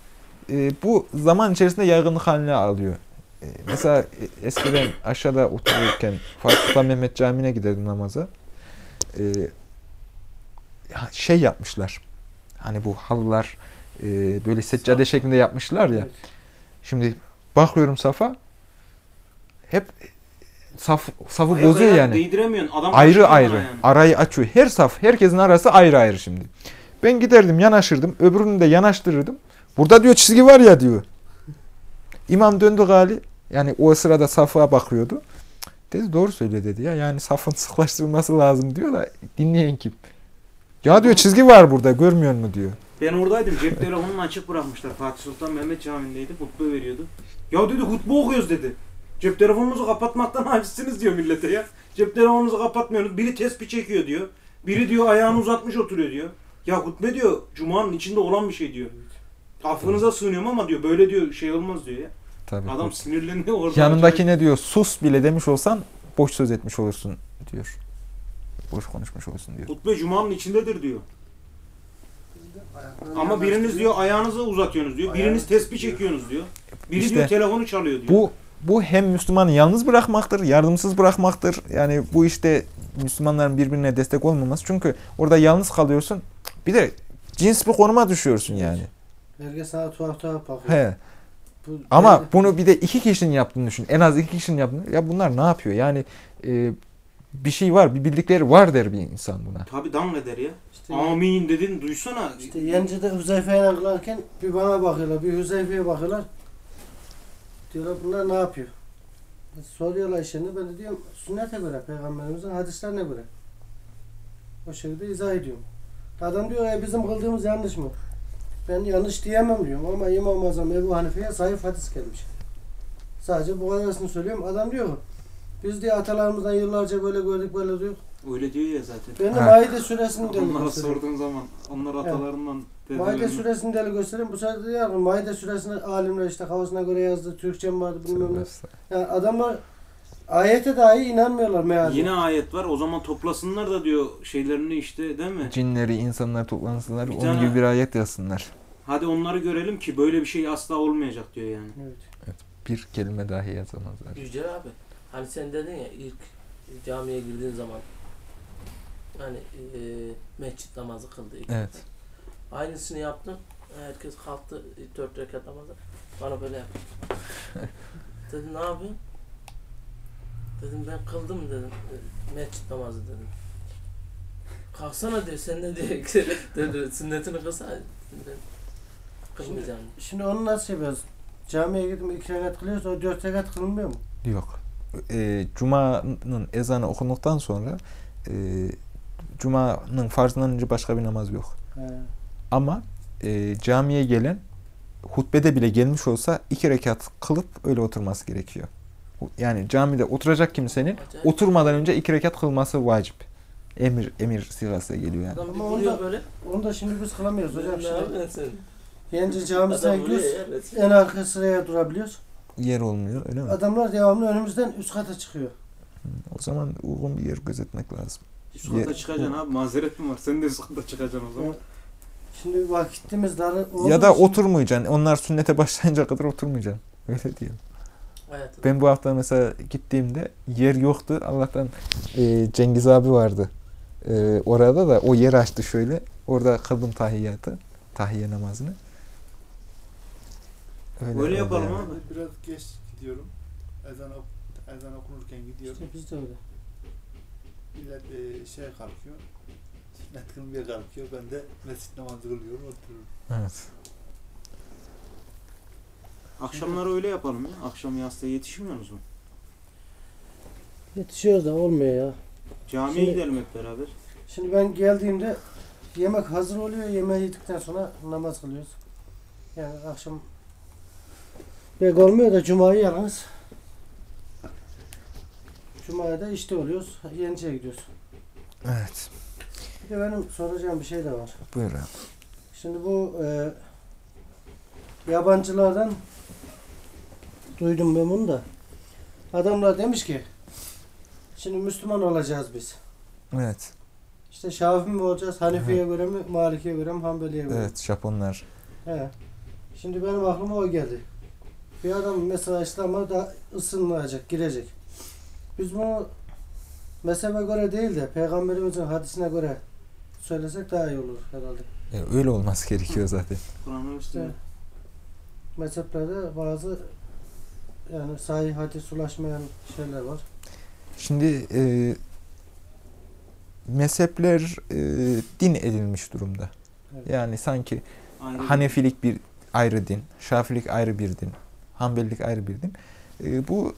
e, bu zaman içerisinde yaygınlık haline alıyor. E, mesela e, eskiden aşağıda otururken Fatih Sultan Mehmet Camii'ne giderdim namaza. E, şey yapmışlar. Hani bu halılar e, böyle seccade şeklinde yapmışlar ya. Şimdi bakıyorum safa hep saf, safı Ayak bozuyor yani. Değdiremiyorsun. Adam Ayrı ayrı. yani. Arayı açıyor. Her saf, herkesin arası ayrı ayrı şimdi. Ben giderdim, yanaşırdım. Öbürünü de yanaştırırdım. Burada diyor çizgi var ya diyor. İmam döndü gali. Yani o sırada safa bakıyordu. Dedi doğru söyle dedi ya. Yani safın sıklaştırılması lazım diyor da dinleyen kim? Ya diyor çizgi var burada görmüyor mu diyor. Ben oradaydım. Cep telefonunu açık bırakmışlar. Fatih Sultan Mehmet Camii'ndeydi. Hutbe veriyordu. Ya dedi hutbe okuyoruz dedi. Cep telefonunuzu kapatmaktan acizsiniz diyor millete ya. Cep telefonunuzu kapatmıyorsunuz. Biri tespih çekiyor diyor. Biri diyor ayağını uzatmış oturuyor diyor. Ya hutbe diyor Cuma'nın içinde olan bir şey diyor. Affınıza sığınıyorum ama diyor böyle diyor şey olmaz diyor ya. Tabii. Adam sinirleniyor orada. Yanındaki ne diyor? Sus bile demiş olsan boş söz etmiş olursun diyor. Boş konuşmuş olursun diyor. Hutbe Cuma'nın içindedir diyor. Ama biriniz diyor ayağınızı uzatıyorsunuz diyor. Biriniz tespih çekiyorsunuz diyor. Biri İşte diyor telefonu çalıyor diyor. Bu bu hem Müslümanı yalnız bırakmaktır, yardımsız bırakmaktır. Yani bu işte Müslümanların birbirine destek olmaması. Çünkü orada yalnız kalıyorsun. Bir de cins bir konuma düşüyorsun yani. Herkes sana tuhaf tuhaf bakıyor. He. Bu- Ama ben- bunu bir de iki kişinin yaptığını düşün. En az iki kişinin yaptığını. Ya bunlar ne yapıyor? Yani e, bir şey var, bir bildikleri var der bir insan buna. Tabi dan eder ya. işte, Amin dedin duysana. işte Yenci'de Hüzeyfe'yle kılarken bir bana bakıyorlar, bir Hüzeyfe'ye bakıyorlar. Diyorlar bunlar ne yapıyor? Soruyorlar işini ben de diyorum sünnete göre, peygamberimizin hadislerine göre. O şekilde izah ediyorum. Adam diyor ya bizim kıldığımız yanlış mı? Ben yanlış diyemem diyorum ama İmam-ı Azam Ebu Hanife'ye zayıf hadis gelmiş. Sadece bu kadarsını söylüyorum. Adam diyor biz diye atalarımızdan yıllarca böyle gördük böyle diyor. Öyle diyor ya zaten. Ben de. Maide suresini deli Onlara göstereyim. sorduğun zaman onlar atalarından Maide dedelerini- suresini deli göstereyim. Bu sefer de diyor ki Maide suresini alimler işte kafasına göre yazdı. Türkçe mi vardı bilmem ne. Yani adamlar ayete dahi inanmıyorlar meğer. Yine ayet var. O zaman toplasınlar da diyor şeylerini işte değil mi? Cinleri, insanlar toplansınlar, Bir onun tane- gibi bir ayet yazsınlar. Hadi onları görelim ki böyle bir şey asla olmayacak diyor yani. Evet. Bir kelime dahi yazamazlar. Yücel abi hani sen dedin ya ilk camiye girdiğin zaman hani e, mescit namazı kıldı. ilk Evet. defa. Aynısını yaptım. Herkes kalktı dört rekat namazı. Bana böyle yaptı. dedim ne yapıyorsun? Dedim ben kıldım dedim. Mescit namazı dedim. Kalksana diyor sen ne diyor. dedi sünnetini kılsa dedim, kılmayacağım. Şimdi onu nasıl yapıyoruz? Camiye gidip iki rekat kılıyoruz. O dört rekat kılınmıyor mu? Yok. E, Cuma'nın ezanı okunduktan sonra e, Cuma'nın farzından önce başka bir namaz yok. He. Ama e, camiye gelen hutbede bile gelmiş olsa iki rekat kılıp öyle oturması gerekiyor. Yani camide oturacak kimsenin Acayip. oturmadan önce iki rekat kılması vacip. Emir emir sigası geliyor yani. Ama vuruyor onda- böyle. Onu da şimdi biz kılamıyoruz hocam. Ne Şimdi? Yence camisine gidiyoruz. En arka sıraya durabiliyoruz. Yer olmuyor öyle mi? Adamlar devamlı önümüzden üst kata çıkıyor. O zaman uygun bir yer gözetmek lazım. Ye- çıkacaksın abi. Mazeret mi var? Sen de üst kata çıkacaksın o zaman. Şimdi vakitimiz dar Ya da oturmayacaksın. Onlar sünnete başlayınca kadar oturmayacaksın. Öyle diyelim. Hayatım. Ben bu hafta mesela gittiğimde yer yoktu. Allah'tan e, Cengiz abi vardı. E, orada da o yer açtı şöyle. Orada kıldım tahiyyatı. Tahiyye namazını. Öyle oldu yapalım yani. abi. Biraz geç gidiyorum. Ezan, ezan okunurken gidiyorum. İşte biz de öyle. Millet e, şey kalkıyor. Sünnet kılmaya kalkıyor. Ben de mescit namazı kılıyorum oturuyorum. Evet. Akşamları öyle yapalım ya. Akşam yastığa yetişmiyorsunuz mu? Yetişiyoruz da olmuyor ya. Camiye Şimdi- gidelim hep beraber. Şimdi ben geldiğimde yemek hazır oluyor. Yemeği yedikten sonra namaz kılıyoruz. Yani akşam pek olmuyor da cumayı yalnız. Cuma'ya da işte oluyoruz. Yenice'ye gidiyoruz. Evet. Bir de benim soracağım bir şey de var. Buyur abi. Şimdi bu e, yabancılardan duydum ben bunu da. Adamlar demiş ki şimdi Müslüman olacağız biz. Evet. İşte Şafii mi olacağız? Hanefi'ye göre mi? Maliki'ye göre mi? Hanbeli'ye göre mi? Evet. Japonlar. He. Şimdi benim aklıma o geldi. Bir adam mesela İslam'a da ısınmayacak, girecek. Biz bunu mezhebe göre değil de Peygamberimizin hadisine göre söylesek daha iyi olur herhalde. E, öyle olması gerekiyor zaten. Kur'an'ın üstüne. İşte mezheplerde bazı yani sahih hadis ulaşmayan şeyler var. Şimdi e, mezhepler e, din edilmiş durumda. Evet. Yani sanki Ayrı Hanefilik bir ayrı din, Şafilik ayrı bir din, Hanbelilik ayrı bir din. E, bu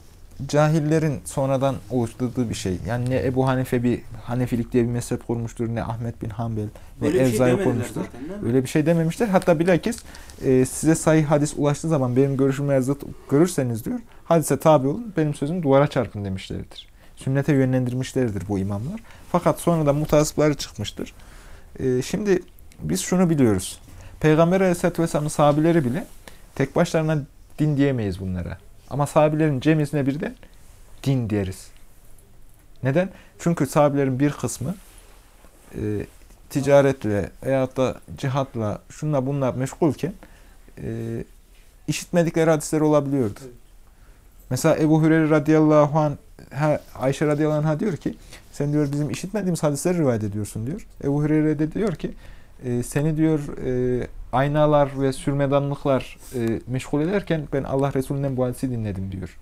cahillerin sonradan oluşturduğu bir şey. Yani ne Ebu Hanife bir Hanefilik diye bir mezhep kurmuştur, ne Ahmet bin Hanbel, ne şey demediler kurmuştur. zaten? Öyle bir şey dememişler. Hatta bilakis e, size sahih hadis ulaştığı zaman benim görüşüme zıt görürseniz diyor, hadise tabi olun, benim sözüm duvara çarpın demişlerdir. Sünnete yönlendirmişlerdir bu imamlar. Fakat sonra da mutasipleri çıkmıştır. E, şimdi biz şunu biliyoruz. Peygamber Aleyhisselatü Vesselam'ın sahabileri bile tek başlarına din diyemeyiz bunlara. Ama sahabilerin cemizine birden din deriz. Neden? Çünkü sahabilerin bir kısmı e, ticaretle veyahut da cihatla şunla bunla meşgulken e, işitmedikleri hadisler olabiliyordu. Evet. Mesela Ebu Hureyre radıyallahu anh ha, Ayşe radıyallahu anh'a diyor ki sen diyor bizim işitmediğimiz hadisleri rivayet ediyorsun diyor. Ebu Hureyre de diyor ki e, seni diyor e, aynalar ve sürmedanlıklar e, meşgul ederken ben Allah Resulü'nden bu hadisi dinledim diyor.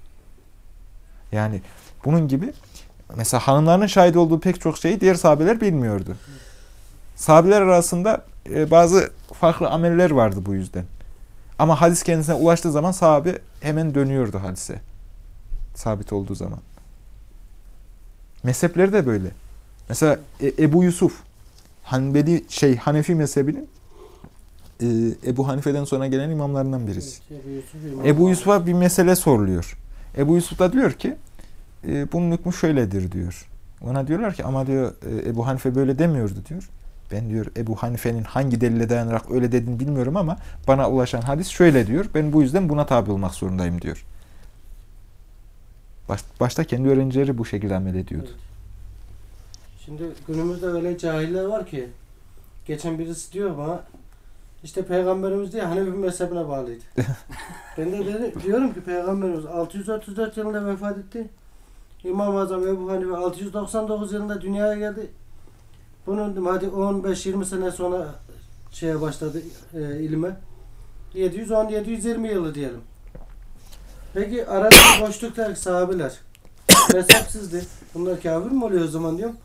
Yani bunun gibi mesela hanımlarının şahit olduğu pek çok şeyi diğer sahabeler bilmiyordu. Sahabeler arasında e, bazı farklı ameller vardı bu yüzden. Ama hadis kendisine ulaştığı zaman sahabe hemen dönüyordu hadise. Sabit olduğu zaman. Mezhepleri de böyle. Mesela E- Ebu Yusuf Hanbeli şey Hanefi mezhebinin e, Ebu Hanife'den sonra gelen imamlarından birisi. Ebu Yusuf'a bir mesele soruluyor. Ebu Yusuf da diyor ki e, bunun hükmü şöyledir diyor. Ona diyorlar ki ama diyor e, Ebu Hanife böyle demiyordu diyor. Ben diyor Ebu Hanife'nin hangi delile dayanarak öyle dediğini bilmiyorum ama bana ulaşan hadis şöyle diyor. Ben bu yüzden buna tabi olmak zorundayım diyor. Baş, başta kendi öğrencileri bu şekilde amel ediyordu. Evet. Şimdi günümüzde öyle cahiller var ki geçen birisi diyor bana işte peygamberimiz diye Hanefi mezhebine bağlıydı. ben de dedim, diyorum ki peygamberimiz 634 yılında vefat etti. İmam-ı Azam Ebu Hanife 699 yılında dünyaya geldi. Bunun hadi 15-20 sene sonra şeye başladı e, ilme. 710-720 yılı diyelim. Peki arada boşlukta sahabiler mezhepsizdi. Bunlar kafir mi oluyor o zaman diyorum.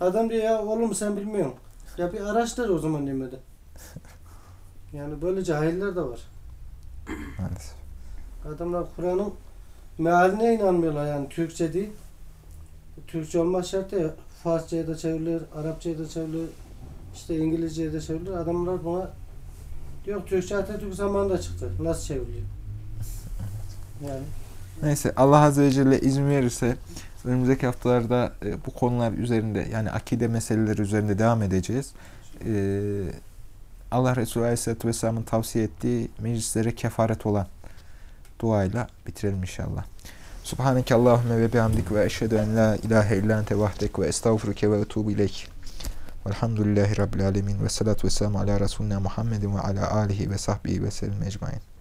Adam diyor ya oğlum sen bilmiyorsun. Ya bir araştır o zaman demedi. Yani böyle cahiller de var. Maalesef. Adamlar Kur'an'ın mealine inanmıyorlar yani Türkçe değil. Türkçe olmaz şart ya. Farsça'ya da çevrilir, Arapça'ya da çevrilir, işte İngilizce'ye de çevrilir. Adamlar buna yok Türkçe Atatürk zamanında çıktı. Nasıl çevriliyor? Yani Neyse Allah Azze ve Celle izin verirse önümüzdeki haftalarda e, bu konular üzerinde yani akide meseleleri üzerinde devam edeceğiz. E, Allah Resulü Aleyhisselatü Vesselam'ın tavsiye ettiği meclislere kefaret olan duayla bitirelim inşallah. Subhaneke Allahümme ve bihamdik ve eşhedü en la ilahe illa ente vahdek ve estağfuruke ve etubu ileyk. Velhamdülillahi Rabbil alemin ve salatu ve selamu ala Resulina Muhammedin ve ala alihi ve sahbihi ve sellem ecmain.